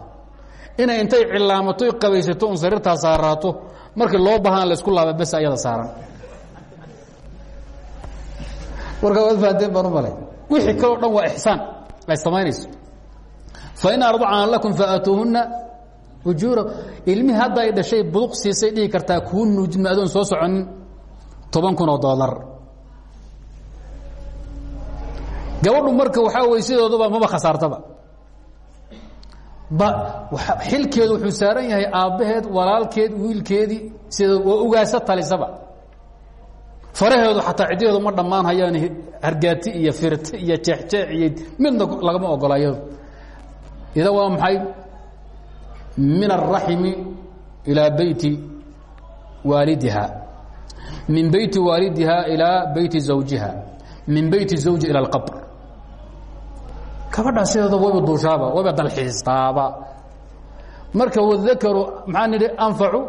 Inay intay cilaamato qabaysato un sariirtaa saaraato markii loo baahan laysku laaba bes ayada saaran. Warkaa waad fahanteen baan u malay. Wixii kaleo dhan waa ixsaan ay samaynayso fain ardacna lakum faatuuhunna ujuura ilmihii hadda ay dhashay buduq siisay dhihi kartaa kuu nuujima adoon soo soconin toban kun oo doolar gabadhu marka waxaa wey sidooduba maba khasaartaba ba xilkeedu wuxuu saaran yahay aabbaheed walaalkeed wiilkeedii sida waa ugaasa talisaba faraheedu xataa cidyaheedu ma dhammaan hayaan hargaati iyo firti iyo jeexjeex iyo midna lagama ogola iyadu ida waa maxay min الraximi ilىa beyti waalidiha min beyti waalidiha ilaa beyti zawjiha min beyti zawji ilى اlqabr gabadhaa sideeda wayba duushaaba wayba dalxiistaaba. Marka wadakaru maxaa nidhi anfacu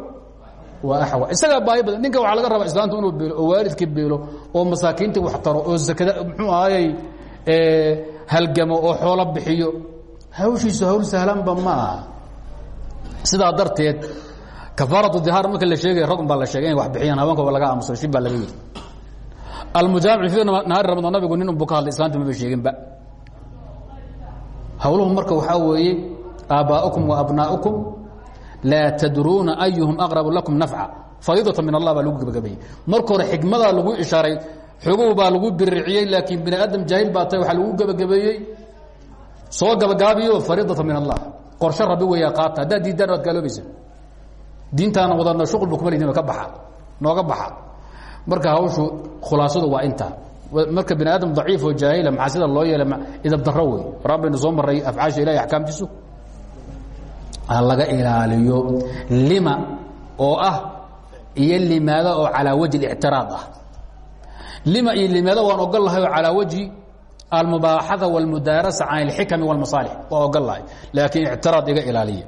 waa axwa isagaa baahi badan ninka waxaa laga rabaa islaanta inuu beelo oo waalidka beelo oo masaakiinta wax taro oo zakada muxuu ahayey halgamo oo xoolo bixiyo. Hawshiisu hawl sahlanba ma aha. Sidaa darteed kafaaratu dihaar marka la sheegaya rag baa la sheegay inay wax bixiyaan haweenkaba laga aamuso shib baa laga yidhi. Almujaamic fi nahaari ramadaan nabigu nin unbu ka hadlay islaanta maba sheeginba hawluhu marka waxaa weeye aabbaa'ukum wa abnaa'ukum laa tadruuna ayuhum aqrabu lakum nafca fariidata min allah baa lagu marka hore xikmadaa lagu ishaaray xogow baa lagu biririciyey laakiin bini aadam jaahil baa tahay waxaa lagu gebagabeeyey soo gabagaabiyo fariidata min allah. Qorshe rabbi weeyaa qaata. Haddaad diiddaan waad gaaloobaysa. Wadana shuqul bu kuma ka baxa. Nooga baxa. Marka hawshu khulaasadu waa intaa marka bani aadam daciif oo jaahila maxaa sida loo yeelay idab darro wey waraan baynu soo marray afcaasha ilahi axkaamtiisu ha laga ilaaliyo lima oo ah iyo limaada oo calaa wajhi اlictiraad ah lima iyo limaada waan ogol lahay oo calaa wajhi almubaaxada wاlmudaarasa can اlxikami wاlmasaalix waa ogol lahay laakiin ictiraad iga ilaaliya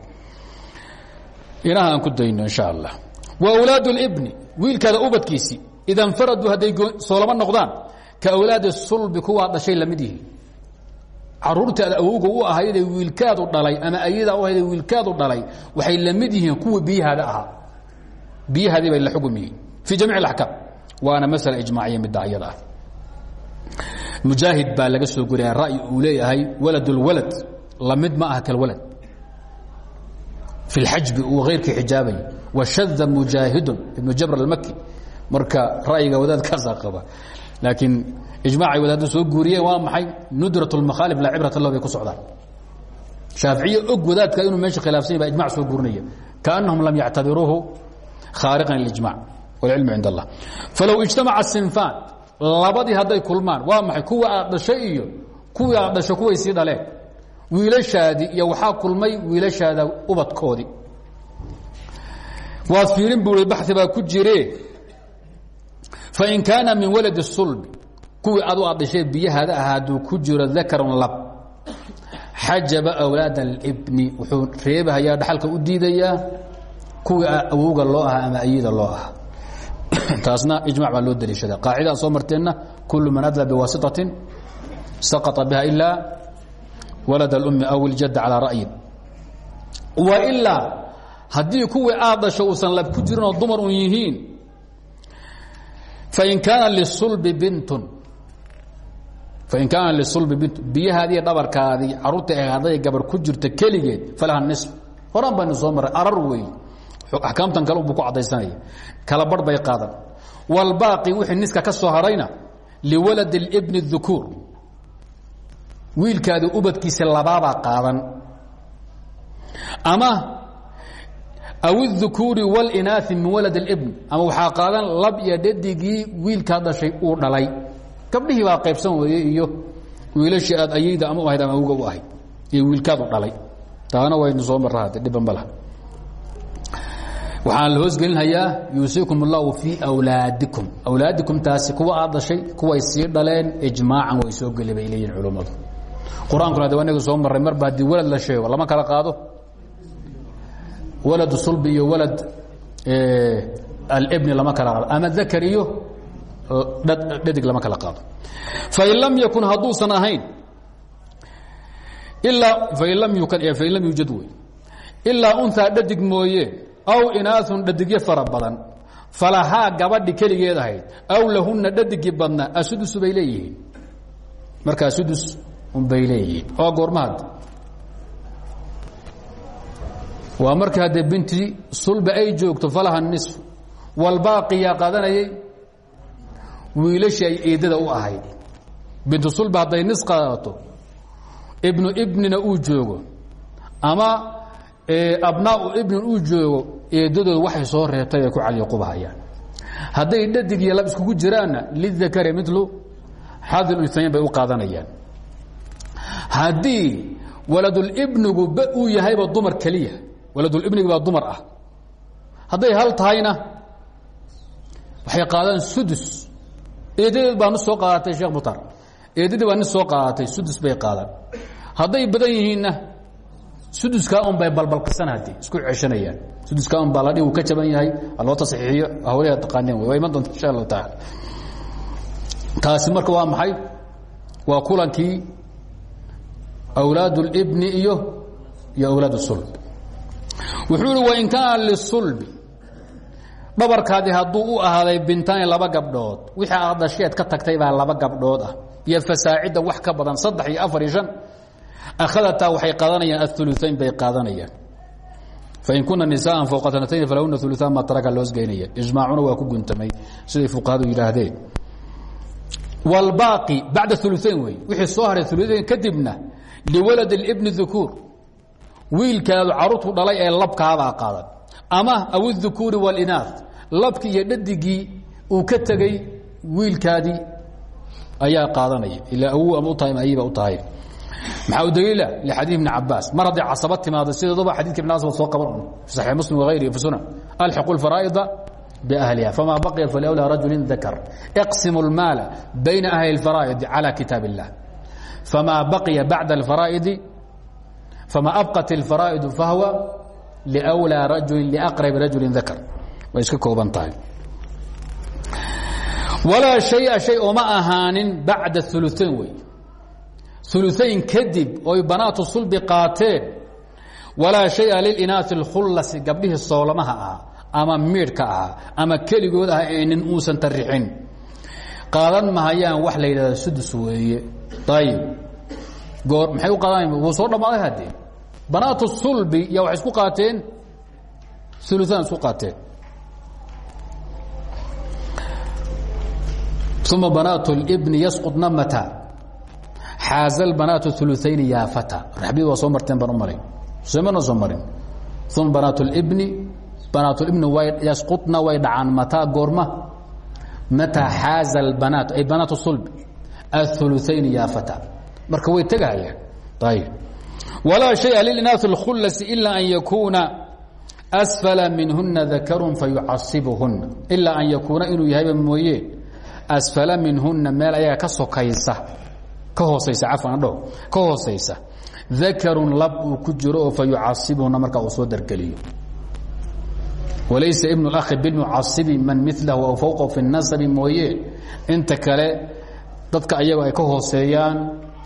inaha aan ku dayno insha allah wa wlaad اlbni wiilkaada ubadkiisii ida nfaraduu hadday soolama noqdaan ka awlaadi sulbi kuwaa dhashay la mid yihiin. Caruurtii aad awowga u ahayde wiilkaadu dhalay ama ayadaa u ahayde wiilkaadu dhalay waxay la mid yihiin kuwii biyahaada ahaa. Biyahaadii bay la xugum yihiin. Fii jamiic alaxkaam waana masala ijmaaciya midda ayada ah. Mujaahid baa laga soo guraya ra'yi uu leeyahay walad. اlwalad la mid ma aha kalwalad fi اlxajbi uu hayrkii xijaabay. Washada mujaahidun. Ibnu jabr almaki marka ra'yiga wadaadkaasaa qaba laakiin ijmaacay wadaaddu soo guuriyeen waa maxay? Nudrat اlmakhaalif laa cibrata lah bay ku socdaan shaaficiye og wadaadka inuu meesha khilaafsan yah ba ijmac soo guurinaya. Kaannahum lam yactabiruuhu khaariqan lilijmac wاlcilmu cind allah. Falow ijtamaca sinfaan labadii hadday kulmaan waa maxay? Kuwa dhashay iyo kuwii aad dhasho kuway sii dhaleen? Iyo waxaa kulmay wiilashaada ubadkoodii. Waad fiirin bui baxi baa ku jire fain kaana min walad الsulbi kuwii adu aad dhashee biyahaada ah hadduu ku jiro dakarun lab xajaba awlaad اlbni wuxuu reebahayaa dhaxalka u diidayaa kuwii awowga loo ahaa ama ayida loo ahaa taasna ijmac baa loo daliishada qaacidaan soo marteenna kul man adla biwaasitatin saqطa biha ilaa walad اlumi aw iljadda calىa ra'yin wailaa haddii kuwii aad dhasho uusan lab ku jirinoo dumar un yihiin fain kaana lisulbi bintun fain kaana lisulbi bintun biyahaadiiyo dhabarkaadii caruurta ah hadday gabar ku jirto keligeed falaha nisf horaan baynu soo marray arar wey axkaamtan kale buu ku caddaysanaya kala barh bay qaadan wاlbaaqi wixii niska ka soo harayna liwalad اlbni الذukuur wiilkaadi ubadkiisa labaabaa qaadan ama aw الذukuuri wاlinaai min walad اlbn ama waxaa qaadan lab iyo dhadigii wiilkaa dhashay uu dhalay gabdhihii baa qaybsan weeye iyo wiilashii aad ayayda ama u ahayd ama awga u ahayd iyo wiilkaadu dhalay taana waynu soo marra hadde dhiban ma laha waxaan la hoosgelinhayaa yuusiikum اllahu fii wlaadikum awlaadikum taasi kuwa aad dhashay kuway sii dhaleen ijmaacan way soo geli bay leeyihin culummadu qur-aankuna de anaga soo marray marba haddii walad la sheego lama kala qaado walad sulbi iyo walad albni lama kala qaado. Ama dakar iyo dhadig lama kala qaado. Fain lam yakun hadduusan ahayn ilaa fain lam yukan fain lam yuujad wey ilaa unhaa dhadig mooye aw inaaun dhadigyo fara badan falahaa gabadhi keligeed ahayd aw lahunna dhadigii badnaa asudusu bay leeyihiin. Markaa sudus unbay leeyihiin. Oo goormahad waa marka haddee binti sulba ay joogto falaha nisf walbaaqiyaa qaadanayay wiilashii ay eedada u ahayd. Bintu sulba hadday nis qaadato ibnu ibnina uu joogo ama abnaau ibnin uu joogo eedadooda waxay soo reebtay ay ku caliiqubahayaan hadday dhadig iyo lab iskugu jiraanna lidakari milu xaadi unsayayn bay u qaadanayaan. Haddii waladulibnigu uu yahayba dumar keliya waladulibnigi baa dumar ah hadday hal tahayna waxay qaadaan sudus eedadeed baa nis soo qaadatay sheekh mutar eedadii baa nis soo qaadatay sudus bay qaadaan hadday badan yihiinna suduskaa un bay balbalqisan hadi isku ceshanayaan suduskaa un baa la dhi uu ka jaban yahay loo taصxiixiyo hawlaha taqaaneen way waa iman doonta insha allahu taala taasi marka waa maxay waa kulankii awlaad اlbni iyo iyo awlaad الsulb wuxuu ihi wain kaana lisulbi. Dhabarkaadi hadduu u ahaaday bintaani laba gabdhood wixii aad dhasheed ka tagtay baa laba gabdhood ah. Iyo fasaacidda wax ka badan saddex iyo afar iyo shan. Waxay qaadanayaan auluain bay qaadanayaan. Fain kuna nisaaan fowqa sanatayn falahuna uluaan maa taraka loosgeynaya ijmaacuna waa ku guntamay siday fuqahadu yidhaahdeen. Wlbaaqi bacda uluain wey. Wixii soo haray uluain kadibna liwalad اbni ukuur wiilkaadu caruurtu dhalay ee labkaabaa qaadan ama aw الذukuuri wاlinaaث labki iyo dhadigii uu ka tegey wiilkaadii ayaa qaadanaya ilaa awow ama u tahay ama ayiba u tahay maxaa u daliila lxadiid ibni cabaas mar hadday casaba timaado sideeduba xadidka ibn aswad soo qaban un fi saxiix muslim wagayrihi fi sunan alxiqu lfaraa'ida biahliha fama baqiya falawlaa rajulin dakar iqsimu اlmaala bayna ahli اlfaraa'idi calى kitaab اllah fama baqiya bacda اlfaraa'idi fama abqat اlfaraa'idu fahwa liwlaa rajulin liaqrabi rajulin dakar way iska kooban tahay. walaa shaya shay ooma ahaanin bacda uluain wey uluayn kadib oy banaatu sulbi qaateen walaa shaya lilinaai اlkhulasi gabdhihii soolamaha ah ama miidhka ah ama keligood ah ee nin uusan tarixin qaadan mahayaan wax la yidhahda sudus weeye ayib goor maxay u qaadan wuu soo dhammaaday haddee banaatu sulbi ya waxay isku qaateen? Uluaan isku qaateen. Uma banaatu اlbni yasqudna mata xaaza banaatu uluayni yaa fata raxbiyad waa soo marteen baan u malay semana soo marin. Uma banaat اlbni banaatulibni way yasqudna way dhacaan. Mataa goorma. Mataa xaaza albanaat ay banaat sulbi. Auluayni yaa fata marka way tegahayaan walaa shaya lilinaai اlkhulasi ila an yakuuna asfala minhuna dakarun fayucasibuhuna ilaa an yakuuna inuu yahayba mooye asfala minhuna meel ayaga ka ka hoosaysa cafan adho ka hoosaysa. Dakarun lab ku jiro oo fa yucasibuhuna markaa uu soo dargeliyo. Walaysa ibn اlakhi bimucasibi man milahu aw fowqa fi nasabi mooye. Inta kale dadka ayaga ay ka hooseeyaan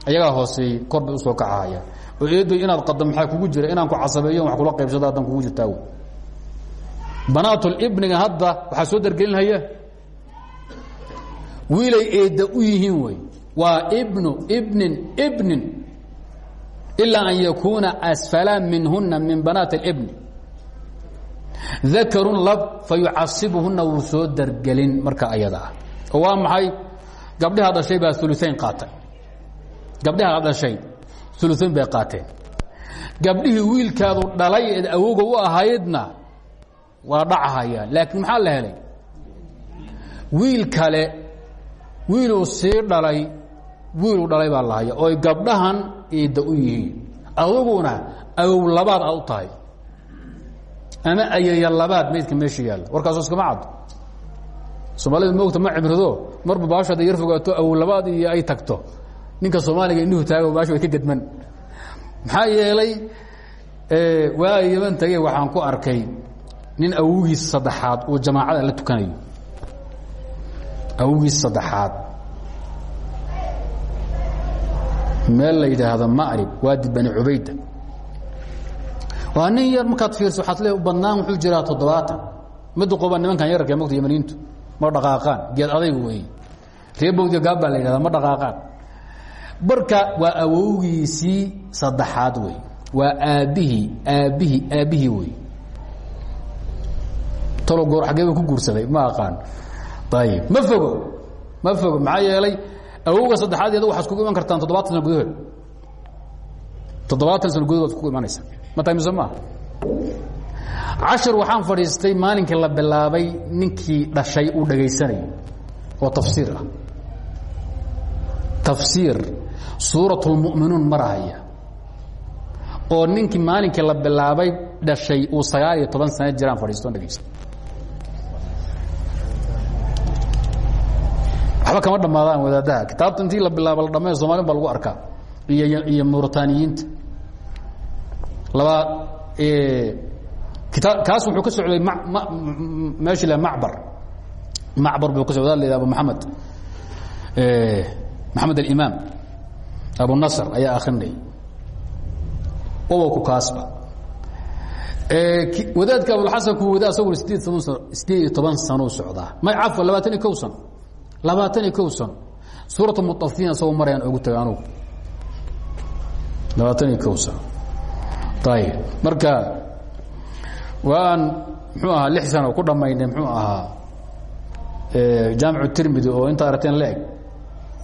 ayagaa hooseeyey kor bay u soo kacahayaan oo eedoy inaad qaddo maxaa kugu jira inaan ku casabeeyo wax kula qaybsado haddan kugu jirtaa banaatulibniga hadda waxaa soo dargelinhaya wiilay eedda u yihiin wey waa ibnu ibnin ibnin ilaa an yakuuna asfala minhuna min banaati اlibni dakarun lab fayucasibuhuna wuu soo dargelin marka ayada ah. Waa maxay? Gabdhaha dhashay baa uluayn qaatay gabdhaha dhashay uluayn bay qaateen. Gabdhihii wiilkaadu dhalay eed awoga u ahaydna waa dhacahayaan laakiin maxaa la helay? Wiil kale wiiluu sii dhalay wiiluu dhalay baa lahaya oy gabdhahan eedda u yihiin. Aduguna awow labaad aad u tahay. Ama ayaya labaad maydka meesha yaalla. Warkaaso iskama caddo. Soomaalida moogta ma cibrido marba baasho hadday yar fogaato awow labaad iyo ay tagto ninka soomaaliga indhuhu taago baasho way ka gedman maxaa yeelay waa yaman tage waxaan ku arkay nin awowgiis saddexaad uu jamaacada la tukanayo. Awowgiis saddexaad. Meel la yidhaahdo marib waadi bani cubayda. Waa nin yar markaad fiirso waxaad le badnaan wuxuu jiraa toddobaatan. Mid qoba nimankan yararka mogta yamaniintu ma dhaqaaqaan geed adayg weeye ree bowdiya gaab baa la yidhahda ma dhaqaaqaan marka waa awowgiisii saddexaad wey. Waa aabbihii aabbihii aabbihii wey. Talo goor xaggee buu ku guursaday ma aqaan. Ayib ma fogo ma fogo maxaa yeelay awowga saddexaad iyada waxaad kugu iman kartaan toddobaatan sano gudahood. Toddobaatan sano gudahood waad kugu imanaysa ma tahay mise maaha cashir waxaan fadhiistay maalinkii la bilaabay ninkii dhashay uu dhagaysanayo oo tafsiir ah. Tafsiir suurat اlmu'minuun marahaya oo ninkii maalinkii la bilaabay dhashay uu sagaal iyo toban sano jiraan fadhiisto on dhegaysta waxba kama dhammaadaan wadaadaha. Kitaabta la bilaaba la baa lagu arkaa. Iyo iyo muritaaniyiinta labaad kaas wuxuu ka socday meesha la macbar. Macbar buu ka socda la abu maxamed maxamed alimaam abu nasr ayaa akrinay wawa ku kaasba. Wadaadka abulxasan ku wada asaguna sideed toban sano sideed iyo toban sano socdaa may cafwa labaatan iyo kow sano? Labaatan iyo kow sano. Suurat mutafiin asagoo marayaan ogu taga anugu. Labaatan iyo kow sano. Ayib marka waan muxuu ahaa lix sano ku dhammaynay muxuu ahaa jaamicu tirmidi oo inta aragteen la eg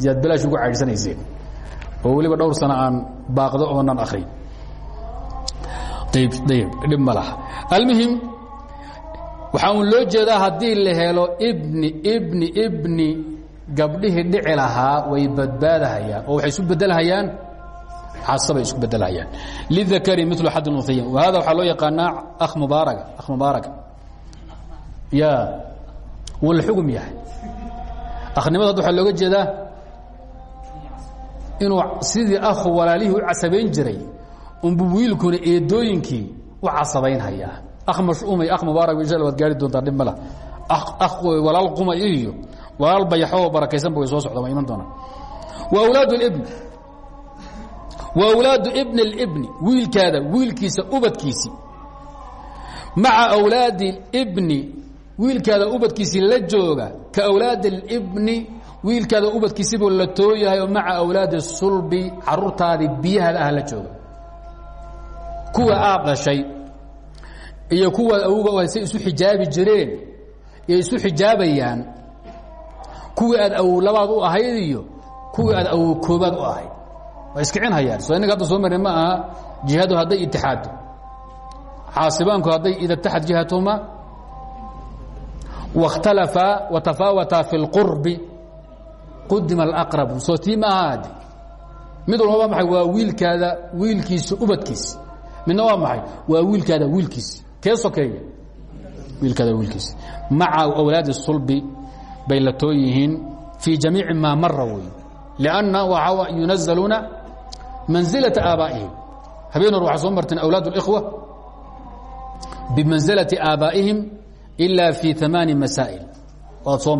yaad balaash ugu caydhsanayseen oo weliba dhowr sano aan baaqdo oonan akrin ayb ayb dhib ma laha. Almuhim waxaa uun loo jeedaa haddii la helo ibni ibni ibni gabdhihii dhici lahaa way badbaadahayaan oo waxay isu bedelhayaan casabay isku bedelhayaan lidakari milu xad unhayayn wahada waxaa loo yaqaanaa akh mubaaraga akh mubaaraga ya wuu la xugum yahay. Akhnimada hadda waxaa looga jeedaa inuu sidii akhu walaalihii u casabayn jiray unbu wiilkuna eedooyinkii u casabaynhayaa akh mashuumay akh mubaarak insha waad gaari doontaa dhib mala akh walaal qumay iyo walaal bayaxo oo barakaysanba way soo socdaan waa iman doonaan wa awlaad اlibn wa awlaadu ibn اlibni wiilkaada wiilkiisa ubadkiisii maca awlaadi اlibni wiilkaada ubadkiisii la jooga ka awlaad اlibni wiilkaada ubadkiisibuu la tooyahay oo maca awlaadi sulbi caruurtaadii biyahaada ah la jooga kuwa aad iyo kuwaad awga say isu xijaabi jireen iyo isu xijaabayaan kuwii aad awow labaad u ahayd iyo kuwii aad awow koobaad u ahayd. Waa iskicinhayaan soo innaga hadda soo marnay ma aha jihadu hadday itixaaddo caasibaanku hadday ida taxad jihatuma waاkhtalafaa watafaawataa fi اlqurbi qudima alaqrabu soo tii ma mid walbaba maxay? Waa wiilkaada wiilkiisa ubadkiisi midna waa maxay? Waa wiilkaada wiilkiisi kee sokeeya wiilkaada wiilkiisi maca awlaadi sulbi bay la too yihiin fii jamiici maa mara wey. Lanna yunazaluuna mansilata aabaa'ihim. Habeen hor waxaa soo marteen awlaad اlkhwa bimansilati aabaa'ihim ila fi amaani masaa'il. Waad soo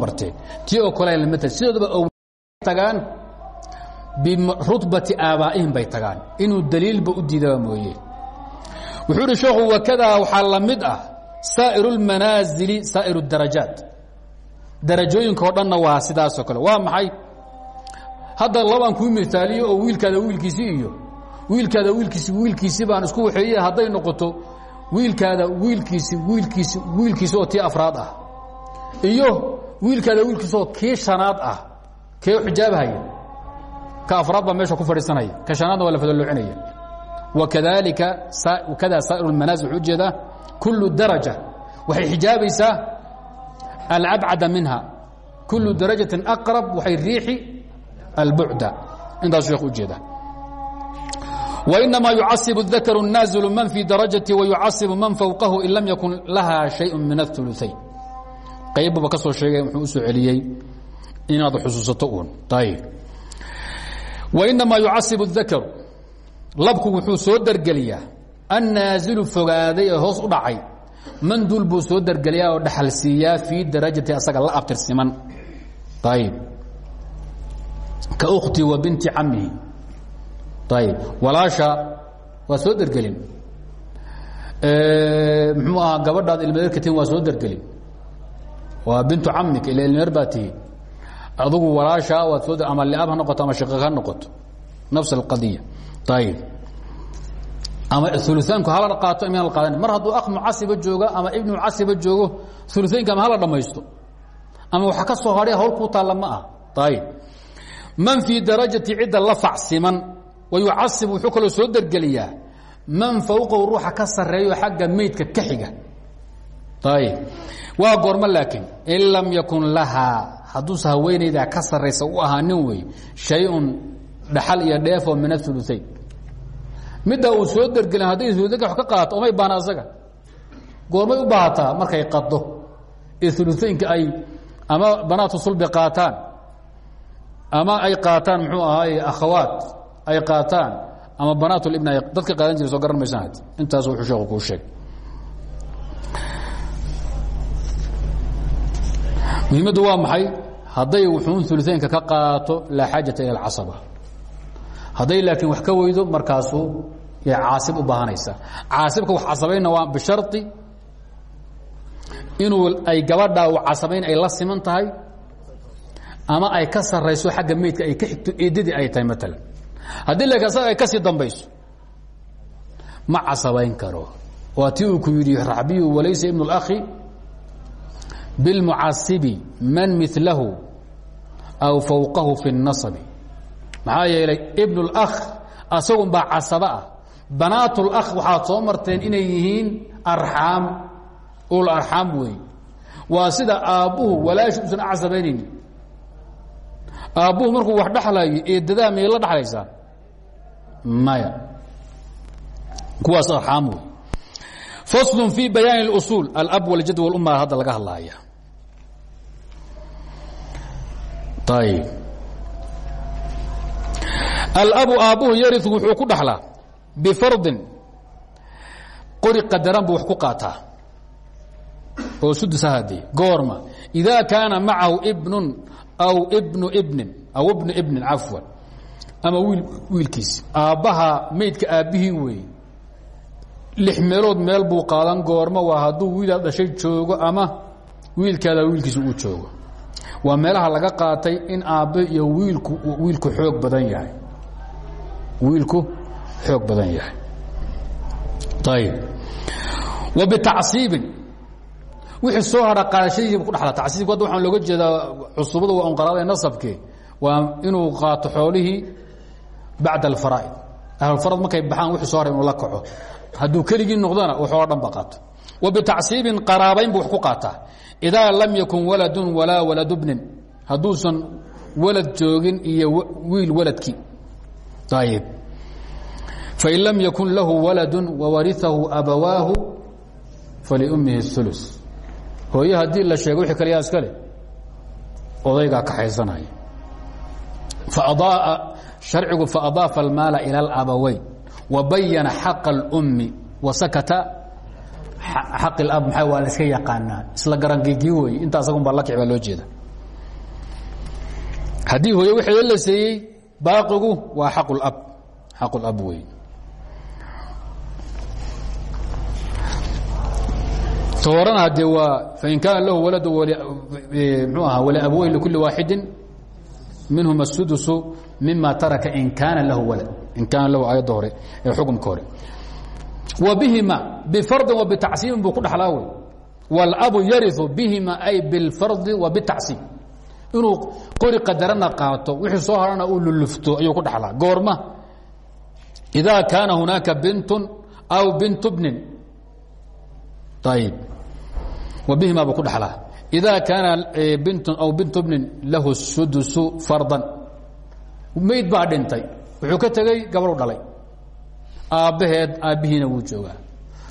tagaan? Birutbati aabaa'ihim bay tagaan. Inuu daliilba u diidaba mooye. Wuxuu uhi sheekhu wakadaa waxaa la ah saa'ir اlmanaazili saa'ir اdarajaat darajooyinka o dhanna waa sidaasoo kale. Waa maxay? Hadda labaan kuu miaaliyo oo wiilkaada wiilkiisi iyo wiilkaada wiilkiisi wiilkiisi baan isku waxeeye hadday noqoto wiilkaada wiilkiisi wiilkiisi wiilkiisi oo tii afraad ah iyo wiilkaada wiilkiisi oo kii shanaad ah kee xijaabhaya ka afraad baa meesha ku fadhiisanaya ka shanaadna waa la fadaloocinaya wakadalika kada saa'ir اlmanaazil wuxuu ujeedaa kulu daraja waxay xijaabaysaa alabcada minha kulu darajaةi aqrab waxay riixi albucda intaas sheekh ujeeda وإنما يcصب الذkر الناaزل mن في daرaجaتi ويucصب mن فوقahu in lam ykun laha شhayء min الثuluثayn qaybbaba ka soo sheegay muxuu usoo celiyey inaad xusuusato uun. Wainamaa yucasib اdakaru labku wuxuu soo dargeliyaa. Annaazilu fogaaday ee hoos u dhacay. Mandul buu soo dargeliyaa oo dhaxal siiyaa darajati asaga la abtirsiman ayb ka khti wa binti camihi ayb walaasha waa soo dergelin muxuu gabadhaad ilmadeerka tin soo dergelin waa bintu camika ila ilmadeer adugu walaasha waad soo ama liab ha noqoto ama shaqiiq ha noqoto. Nafs alqadiya. Ayib ama uluaanku hala qaato imaan la qaadan. Mar hadduu akh mucasiba jooga ama ibnu mucasiba joogo uluaynka ama hala dhamaysto. Ama waxa ka soo hadhay hawl kuu taalla ma ah ayib man fii darajati cidda la facsiman wayucasib wuxuu kaloo soo dergeliyaa man fawqahu ruuxa ka sareeyo xagga meydka ka xiga. Ayib waa goormo laakiin in lam yakun lahaa hadduuse haweenaydaa ka saraysa u ahaanin wey shay-un iyo dheefoo min auluayn midda uu soo dergelin hadday uluaynka wax ka qaato omay baana asaga. Goormay u baahataa markay qado ee ay ama banaatu sulbi qaataan ama ay qaataan muxuu ahaay akhawaat ay qaataan ama banaat ibn dadka qaadan jira soo garan maysaan had intaas wuxuu sheeku kuu muhiimaddu waa maxay? Hadday wuxuun uluaynka ka qaato laa xaajata ila alcasaba. Hadday laakiin wax ka weydo markaasuu caasib u baahanaysaa caasibka wax casabayna waa bishari inuu ay gabadhaa u casabayn ay la siman tahay ama ay ka sarayso xagga meydka ay ka xigto eedadii ay tahay maalan haddii laakiin asaga ay ka sii dambayso ma casabayn karo. Waa tii uu ku yidhi raxbiyu walaysa ibnu اlakhi bilmucasibi man milahu aw fawqahu fi الnasabi maxaa yeelay ibn اlakh asagun baa casaba ah banaat اlakh waxaad soo marteen inay yihiin arxaam ul arxaam weey waa sida aabbuhu walaashi usan casabaynayni aabbuhu markuu wax dhexlayo eedadaa miyay la dhexlaysaa maya kuwaas arxaam wey fasl fi bayaan اusuul alab waljad wlumma hadda laga hadlaya ayb alabu aabbuhu yariu wuxuu ku dhaxlaa bifardin qori qadaran buu wax ku qaataa oo sudusahade goorma إida kaana macahu ibnu aw ibnu ibnin aw ibnu ibnin cafwan ama wiil wiilkiisi aabbaha maydka aabbihii weeye lix meelood meel buu qaadan goormo waa hadduu wiilaad dhashay joogo ama wiilkaada wiilkiisa uu joogo waa meelaha laga qaatay in aabbe iyo wiilku wiilku xoog badan yahay. Wiilku xoog badan yahay. Ayib wa bitacsiibin wixii soo hadha qaadashadiisiiba ku dhexla tacsiibku hadda waxaan looga jeedaa cusubada waa unqaraada nasabke waa inuu qaato xoolihii bacda alfaraa'id. Ahlulfarad markay baxaan wixii soo hadha inuu la kaco. Hadduu keligii noqdona waxoo dhan ba qaato. Wa bitacsiibin qaraabayn buu ku qaataa idaa lam yakun waladun walaa waladu bnin hadduusan walad joogin iyo wiil waladkii ayib fain lam yakun lahu waladu wawariahu abawaahu faliummihi ulu hooye haddii la sheego wixii kale yaa iska le odaygaa kaxaysanaya harcigu faadaafa almaala ila alabawayn wabayana xaq اlummi wasakata xaqiab maa waa laska yaqaanaa? Isla garankigi wey inta asagunbaa la kici loo jeeda haddii hooye wxii la seeyey baaqigu waa aqab xaqulab wey toorana hadee waa fain kaana lahu walad e, mxuu ahaa waliabweyn likulli waaxidin minhuma الsudusu mima taraka in kaana lahu walad. In kaana lahu aayadda hore ee xukunka hore bihima bifardin wa bitacsiibin buu ku dhexlaa wey wاlabu yariu bihima ay biاlfardi wa bitacsiib inuu qori qadarana qaato wixii soo harana uu lulufto ayuu ku dhexlaa goorma إida kaana hunaaka bintun aw bintu bnin ayb wbihima buu ku dhalaa إida kaana bintun aw bintu bnin lahu sudusu fardan mayd baa dhintay wuxuu ka tegey gabadhu dhalay aabbaheed aabbihiina wuu joogaa.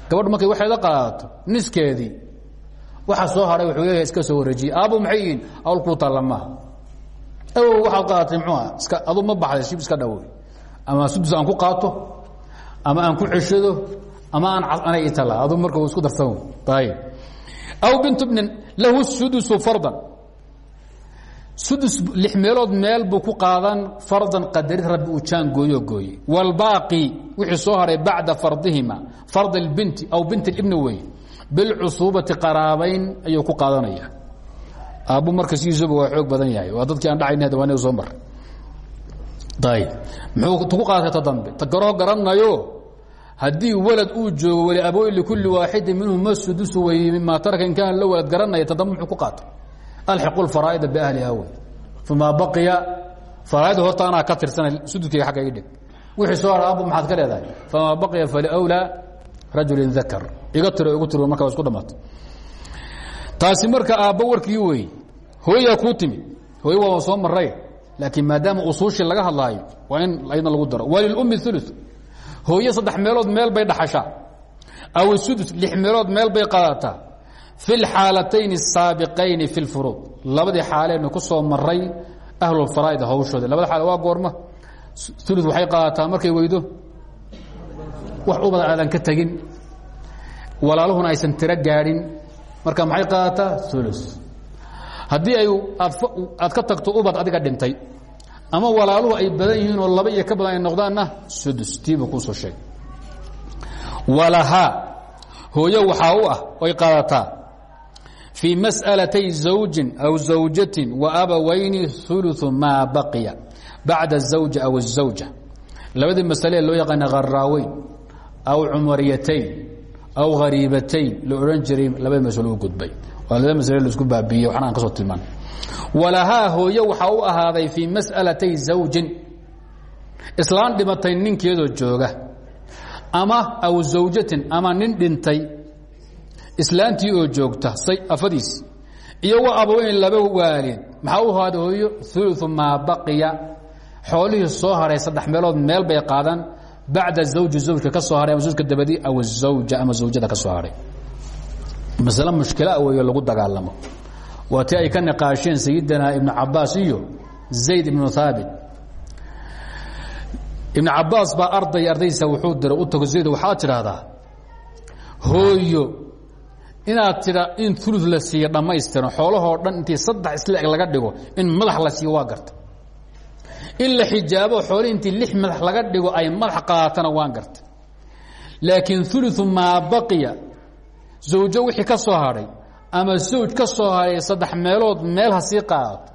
Gabadhu markay waxeeda qaadato niskeedii waxa soo hadhay wuxuu leeyahay iska soo wareejiyey aabbo maxay awl kuu taalla maaha awow qaadatay muxuuha iska adu ma baxday shib iska dhawoy. Ama sudus ku qaato ama aan ku ceshado ama aan anay i tala adu marka isku darsan ayb aw bintu bnin lahu sudusu fardan sudus lix meelood meel buu ku qaadan fardan qadarid rabbi uu jaan gooyo gooye wاlbaaqi wixii soo haray bacda fardihima fard اlbinti aw bint اibni wey bilcusuubati qaraabayn ayuu ku qaadanaya aabbu marka sidiisuba waa xoog badan yahay waa dadkii aan dhacayn hadawaanada soo mar ayb muxuu tuku qaatay ta dambe ta garoo garanayo haddii walad uu joogo wali abooyn likulli waaxidin minhuma sudusu wey mima taraka in kaana la walad garanaya ta dambe muxuu ku qaatay alxiqu lfaraa'ida biahliha wey famaa baqiya faraaida horta anaa ka tirsana sududkayga agga ii dhig. Wixii soo hara abu maxaad ka leedahay? Famaa baqiya faliwlaa rajulin dakar iga tiro igu tiro marka isku dhamaata taasi marka aabbo warkii wey hooyaa kuu timid hooy waa soo maray laakiin maadaama usuushii laga hadlaayo waa in ayadna lagu daro. Walilummi ulu hooye saddex meelood meel bay dhaxashaa. Aw sudus lix meelood meel bay qaadataa fi lxaalatayn الsaabiqayni fi اlfuruud labadii xaaleenu ku soo maray ahlulfaraa'id hawshooda labada xaale waa goorma ulu waxay qaadataa markay weydo wax ubad aadan ka tegin walaaluhuna aysan tiro gaadhin marka maxay qaadataa ulu haddii ay aad ka tagto ubad adiga dhintay ama walaaluhu ay badan yihiin oo laba iyo ka badan ay noqdaanna sudus tiibu kuusoo sheeg walahaa hooyo waxaa u ah oy qaadataa fii mas'alatay zawjin aw zawjatin wa abawayni ulu maa baqiya bacda azawja aw azawja labadii masale loo yaqaana haraaweyn aw cumariyatayn aw hariibatayn la odhan jiray labada masalo u gudbay waa laba masale la isku baabiiyey waxna aan ka soo tilmaan walahaa hooyo waxaa u ahaaday fii mas'alatay zawjin islaan dhimatay ninkeedoo jooga ama aw zawjatin ama nin dhintay islaantii oo joogta afadiis. Iyo wa abaweyn laba waalid maxaa u haada hooyo? Ulu maa baqiya. Xoolihii soo haray saddex meelood meel bay qaadaan bacda zawji zawjka ka soo haray ama zawjka aw zawja ama zawjada ka soo haray. Masale mushkila weeyo lagu dagaalamo. Waa ti ay ka niqaasheen sayidina ibnu cabaas iyo zayd ibnu haabit ibnu cabaas baa arday ardaydiisa wuxuu diray u tago zayd waxaad tidhaahdaa? Hooyo inaad tida in ulu la siiyo dhammaystiran xoolahoo dhan intii saddex isla eg laga dhigo in madax la siiyo waa garta. In la xijaabo xoolihii intii lix madax laga dhigo ay madax qaatana waan garta. Laakiin ulu maa baqiya. Zawjo wixii ka soo hadhay ama zawj ka soo haray saddex meelood meel ha sii qaadato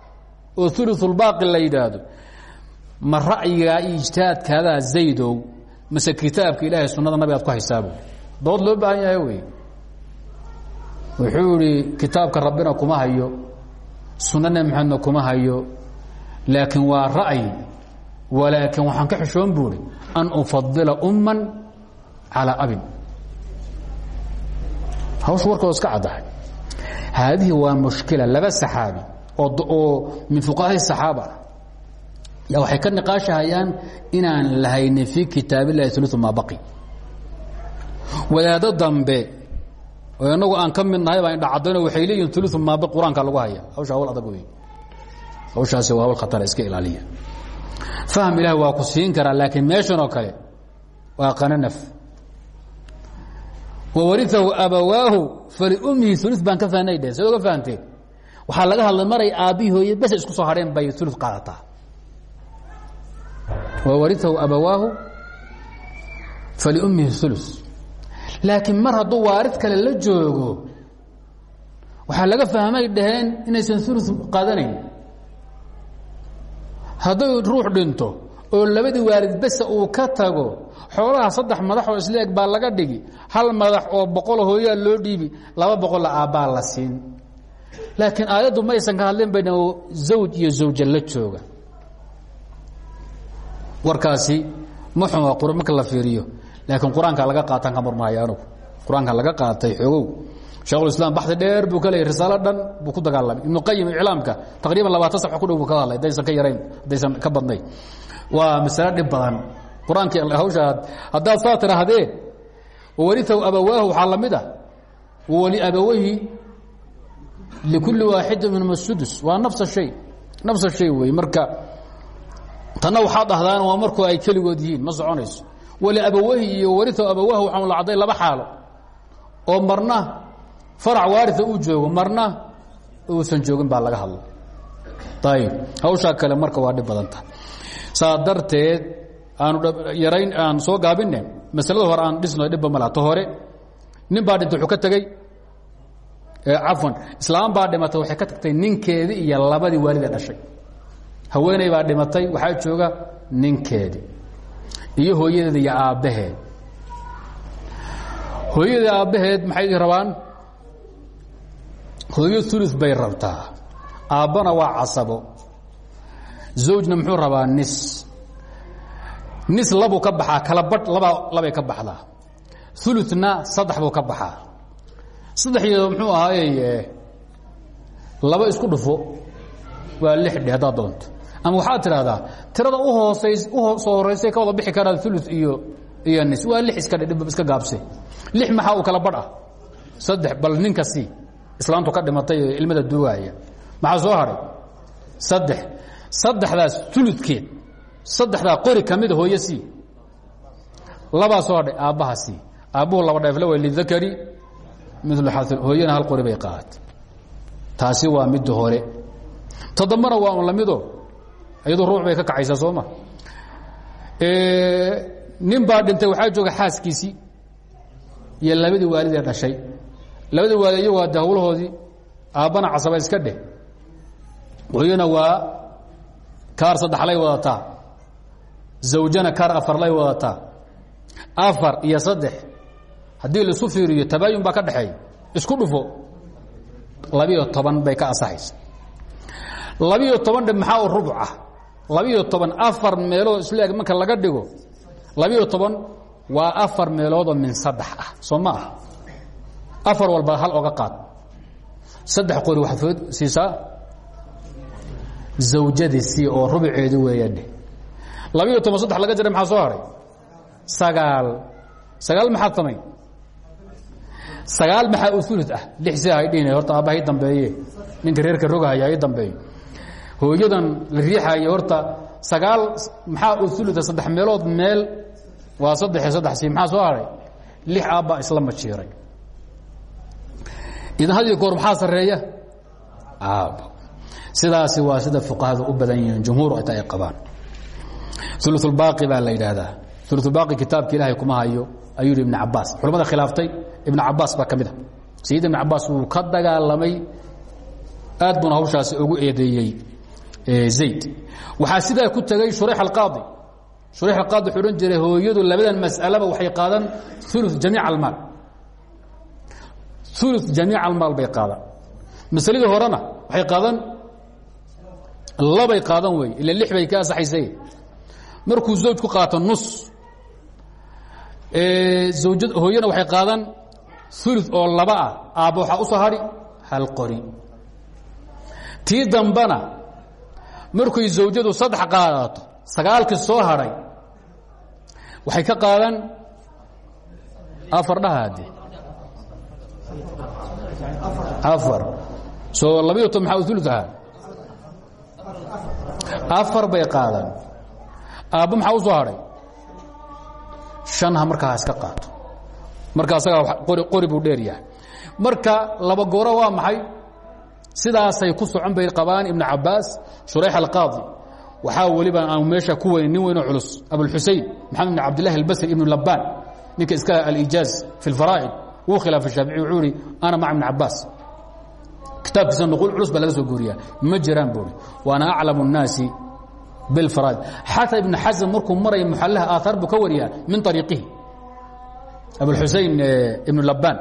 oo uluulbaaqi la yidhaahdo ma ra'yigaa iyo ijtihaadkaadaa zaydow mase kitaabka ilaahay sunnada nabigaad ku haysaabo dood loo baahan yahay wey wuxuu idhi kitaabka rabbina kuma hayo sunna nebi kuma hayo laakiin waa ra'yi walaakin waxaan ka xishoon buuri an ufadila umman calaa abin. Hawshu warkooda iska caddahay. Haadihi waa mushkila laba saxaabi oo min fuqahaai saxaaba. Ah ya waxay ka niqaashahayaan inaan lahaynin fii kitaab illahi ulu maa baqi. Wadaado dambe oo inagu aan ka mid nahay baa indhacadayno waxay leeyihiin ulu maa baqi qur'aanka lagu haya hawsha hawl adag wey hawshaasi waa hawl khatara iska ilaaliya. Faham ilahi waa ku siin karaa laakiin meeshan oo kale waa qananaf wawariahu abawaahu faliummihi ulu baan ka fahnay dheh sad oga fahanteen? Waxaa laga hadlay maray aabbihii hooye bes isku soo hadheen bay ulu qaadataa. Wawariahu abawaahu faliummihi ulu laakiin mar hadduu waarid kale la joogo waxaa laga fahmay dhaheen inaysan ulu qaadanayn hadday ruux dhinto oo labadii waalid besa uu ka tago xoolaha saddex madaxoo isla eg baa laga dhigi. Hal madax oo boqol hooyaa loo dhiibi laba boqolla aabbaa la siin. Laakiin aayaddu ma aysan ka hadlin baydha zawj iyo zawja la jooga. Warkaasi muxun waa qur marka la fiiriyo laakiin qur'aanka laga qaataan ka marmaayo anugu. Qur'aanka laga qaatay xoogow shekhulislaam baxdi dheer buu ka leeyay risaalo dhan buu ku dagaalamay. Ibnu qayim iclaamka taqriiban labaatan safxo ku dhow buu ka hadlay. Haddaysan ka yarayn haddaysan ka badnayn. Waa masalo dhib badan. Qur'aanki hawsha haddaad saa tidhaahdee wawariahu abawaahu waxaa la mid ah waliabawayhi likulli waaxidin minhum asudus waa nafsa shay nafsa shay wey marka tanna waxaad dhahdaan waa markuu ay keligood yihiin ma soconayso waliabawayhi iyo wariahu abawaahu waxaan la cadday laba xaalo. oo marna farac waaria uu joogo marna uusan joogin baa laga hadla ayib hawshaa kale marka waa dhib badan tahay. Saa darteed aanu yarayn aan soo gaabine masalada hore aan dhisno dhibba ma laha. Ta hore nin baa dhintay wuxuu ka tegey cafwan islaam baa dhimatay waxay ka tagtay ninkeedii iyo labadii waalidee dhashay. Haweeney baa dhimatay waxaa jooga ninkeedii iyo hooyadeed iyo aabbaheed. Hooyadii aabbaheed maxay rabaan? Hooyo ulu bay rabtaa. Aabbana waa casabo. Zawjna muxuu rabaa nis. Nis labuu ka baxaa kala badh laba labay ka baxdaa. Uluna saddex buu ka baxaa. Saddexiyado muxuu ahaaye laba isku dhufo waa lix dhe doonto ama waxaad tidhahdaa tirada u soo horeysay ka wada bixi karaa ulu iyo iyo nis. Waa lix iska gaabse lix maxaa uu kala badh ah saddex bal ninka si. Islaamtu ka dhimatay ee ilmada duugaaya maxaa soo hadhay saddex. Saddexdaas uludkeed saddexdaa qori ka mida hooye sii labaa soo hadhay aabbaha sii aabbuhu laba dheefle way lidakari. Xasil hooyana hal qori bay qaatay. Taasi waa midda hore. Toddobana waa un lamido iyadu ruux bay ka kacaysaa sooma nin baa dhintay waxaa jooga xaaskiisii iyo labadii waalidee dhashay. Labadii waalid iyagu hadde hawlahoodii aabbana casaba iska dheh. Hooyana waa kaar saddexlay wadataa. Zawjana kaar afarlay wadataa. Afar iyo saddex. Haddii laisu fiiriyo tabaayun baa ka dhexeeya. Isku dhufo. Labiyo toban bay ka asaxaysa labiyo toban dhe maxaa u rubuc ah labiyo toban afar meelood isla eg marka laga dhigo labiyo toban waa afar meeloodoo min saddex ah soo ma ah afar walba hal oga qaad. Saddex qori waxaad siisaa zawjadiisii oo rubiceedu weeyadhe labiiyo toban saddex laga jaray maxaa soo haray? Sagaal. Sagaal maxaad samayn sagaal maxaa ulud ah? Lix si hay dhihin horta aabbaha i dambeeye. Ninka reerka rogahaya i dambeeyo hooyadan la riixayo horta sagaal maxaa ulud saddex meelood? Meel. Waa saddex iyo saddex si maxaa soo haray? Lix aabbaa isla majiiray. Idan had iyo goor maxaa sarreeya? Aabbo sidaasi waa sida fuqahadu u badan yihiin jumhuur ata ay qabaan. Ulubaaqi baa la yidhaahdaa. Ulubaaqi kitaabka ilaahay kuma hayo ayuu yidhi ibn cabaas. Culamada khilaaftay ibn cabaas baa ka mid a. Sayid ibn cabaas wuu ka dagaalamay aad buuna hawshaasi ugu eedeeyey zayd. Waxaa sidaa ku tegey shurayx alqaadi. Shurayx alqaadi wuxuu odhan jiray hooyadu labadan mas'alaba waxay qaadan ulu jamiic almaal. Ulu jamiic almaal bay qaadan. Masaladii horena waxay qaadan labay qaadan wey ila lix bay ka asaxaysay markuu zawjku qaato nus zawjad hooyana waxay qaadan ulu oo laba ah aabba waxaa u soo hadhi hal qori. Tii dambana markuy zawjadu saddex qaadato sagaalkii soo hadhay waxay ka qaadan afar dhahaade afar. Soo labayo toban maxaa ulu ahaa afar bay qaadan. Aabbo maxaa u soo hadhay shanha markaa ha iska qaato. Marka asagaa qori buu dheer yahay. Marka laba gooro waa maxay sidaasay ku socon bay qabaan ibnu cabaas shurayx alqaadi waxaa weliba aan meesha ku weyn nin weynoo culus abulxusein maxamed ibn cabdillahi albasri ibnu labbaan ninka iska alijaaz fi lfaraa'id wuu khilaafay shaafici wuxuu ihi ana maca ibn cabaas kitaabkiisa nuquul culus baa laga soo guuriyaa ma jiraan buui waana aclamu الnaasi biاlfaraa'id xataa ibnu xasan markuu maraya muxallaha aaaar buu ka wariyaa min ariiqihi abulxusein ibnu labbaan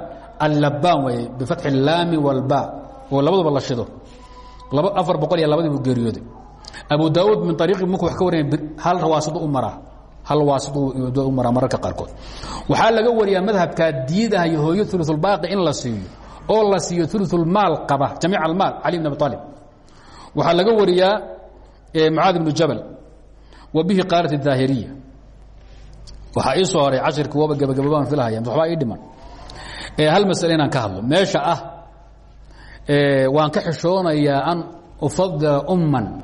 allabaan wey bifatxi اllaami wاlba oo labaduba la shido. Afar boqol iyo labadii buu geeriyooday. Abu daauud min ariiqi markuu wax ka warinaya hal rawaasad u maraa hal waasid u maraa mararka qaarkood. Waxaa laga wariyaa madhabkaa diidahayo hooyo ulusulbaaqi in la siiyo oo la siiyo ulusulmaal qaba jamiic almaal cali bn abi aalib waxaa laga wariyaa mucaad ibnu jabal wa bihi qaalat اdaahiriya waxaa ii soo haray cashirkii waba gabagababaan filahaya waxbaa ii dhiman. Hal masale inaan ka hadlo meesha ah waan ka xishoonayaa an ufadila umman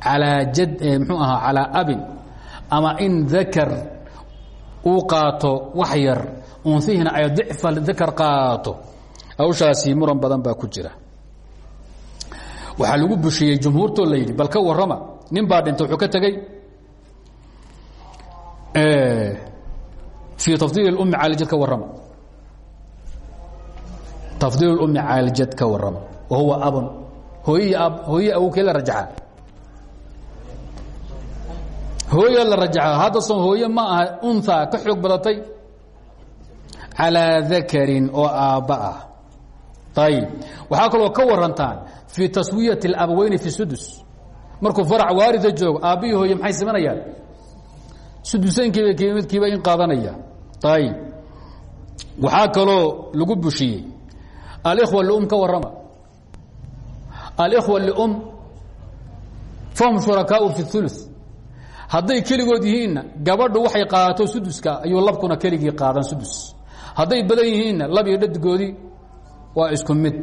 alaa jad mxuu ahaa calaa abin ama in dakar uu qaato wax yar unsihina ay dicfa dakar qaato. Hawshaasi muran badan baa ku jira. Waxaa lagu bushiyey jumhuurtoo la yidhi bal nin baa dhintay wuxuu ka tegey. Fii tafdiil اummi caalijad ka warrama tafdiil اummi caalijad ka warrama wa huwa abun hooyihi ab hooyihi awowkee la rajaxaa hooya la rajaxaa hadda soon hooye ma aha unhaa ka xoog badatay calىa dakarin oo aabba ah ayib waxaa kaloo ka warantaan fii taswiyati اlabaweyni fi sudus markuu farac waarida joogo aabbihii hooye maxay simanayaan sudusaynkiiba midkiiba in qaadanaya ayib waxaa kaloo lagu bushiyey alikhwa lium ka warrama. Alikhwa lium fahum shurakaau fi اulu hadday keligood yihiinna gabadhu waxay qaadato suduska ayuu labkuna keligii qaadan sudus. Hadday badan yihiinna lab iyo dhadigoodii waa isku mid.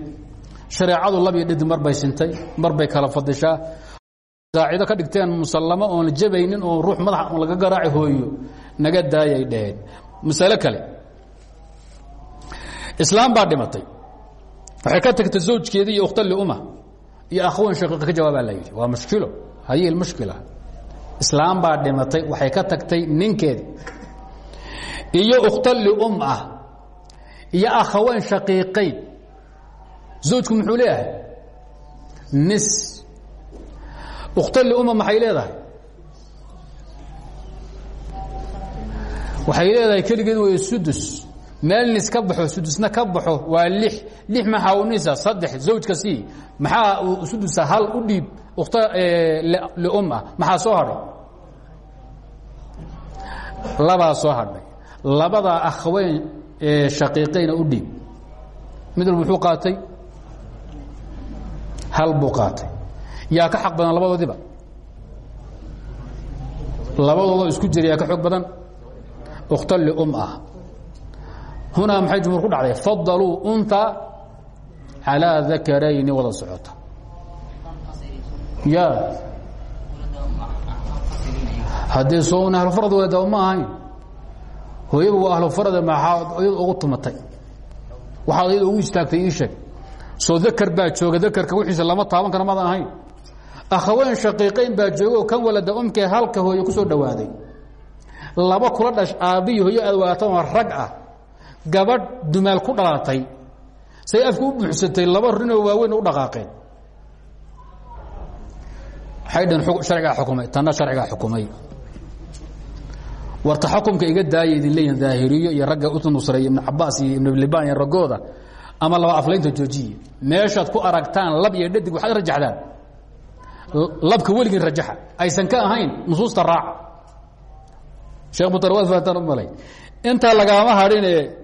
Shareecadu lab iyo dhadig mar bay sintay mar bay kala fadishaa. Qaacido ka dhigteen musallamo oon jabaynin oo ruux madaxa laga garaaci hooyo naga daayay dhaheen masale kale islaam baa dhimatay waxay ka tagtay zawjkeedii iyo ukhta liuma iyo akhwan shaqiiqa ka jawaabaa la yidhi waa mushkilo haye ilmushkila islaam baa dhimatay waxay ka tagtay ninkeedi iyo ukhta lium ah iyo akhaween shaqiiqayn zawjku muxuu leeyahay? Nis. Ukhta liuma maxay leedahay? Waxay leedahay keligeed way sudus meel nis ka baxo sudusna ka baxo waa lix. Lix maxaa u nisa saddex. Zawjka sii. Maxaa sudusa hal u dhiib? Ukhta lium ah maxaa soo hadhay labaa soo hadhay labadaa akhweyn shaqiiqayna u dhiib. Mid walba muxuu qaatay? Hal buu qaatay. Yaa ka xaq badan labadoodiba labadoodoo isku jira yaa ka xoog badan? Ukhtan lium ah hunaa maxay jumhuur ku dhacday fadaluu unta calىa dakarayni wada socota ya haddee soon ahlufarad wada ma ahayn hooyaba waa ahlufarade maxaad iyad ugu tumatay waxaad iyad ugu istaagtay ii sheeg soo dakar baa jooga dakarka wixiisa lama taaban kara madan ahayn akhaween shaqiiqayn baa joogo kan walada umkee halka hooye ku soo dhowaaday laba kula dhash aabbiyi hooyo aad waatan oo rag ah gabadh dumaal ku dhalatay say afka u buuxsatay laba rinoo waaweyn u dhaqaaqeen. Waxay dhan harcigaa xukumay tanna sharcigaa xukumay. War taxakumka iga daaya idin leeyihiin daahiriyo iyo ragga u nusreeya ibnu cabaas iyo ibnu libaan iyo raggooda ama laba aflaynta joojiye. Meeshaad ku aragtaan lab iyo dhadig waxaad rajaxdaan. Labka weligin rajaxa. Aysan ka ahayn nusuusta raaca. Sheekh mutarwaad faatan u malay. Intaa lagaama hadhine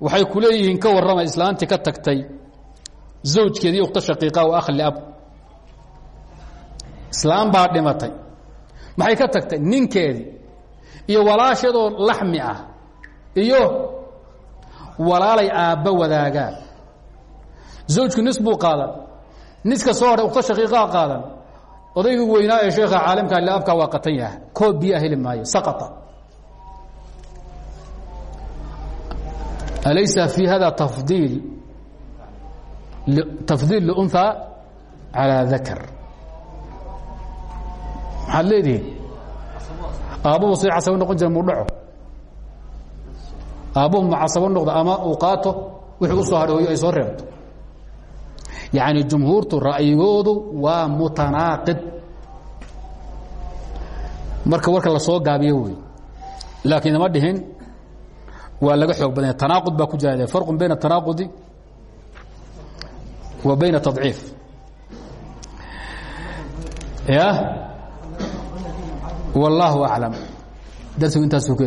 waxay ku leeyihiin ka warrama islaantii ka tagtay zawjkeedii ukhta shaqiiqa wa akh liab islaam baa dhimatay. Maxay ka tagtay? Ninkeedii. Iyo walaasheedoo laxmi ah. Iyo walaalay aabba wadaagaan. Zawjku nis buu qaadan. Niska soo hadhay ukhta shaqiiqaa qaadan. Odaygii weynaa ee sheekha caalimka liabka waa qatan yahay. Koob biyaa heli maayo saqata alaysa fi hada tafdiil tafdiil liunha calى dakar maxaad leedihiin aabbuhu say casabo noqon jira mudhaco aabbuhu ma casabo noqdo ama uu qaato wixii u soo hadhay hoyo ay soo reebto yacni jumhuurtu ra'yigoodu waa mutanaaqid marka warka la soo gaabiyo wey laakiin nama dhihin waa laga xoog badanya tanaaqud baa ku jira farqu bayna atanaaqudi wa bayna tadciif. Ya? Wallaahu aclam darsigu intaasuu ku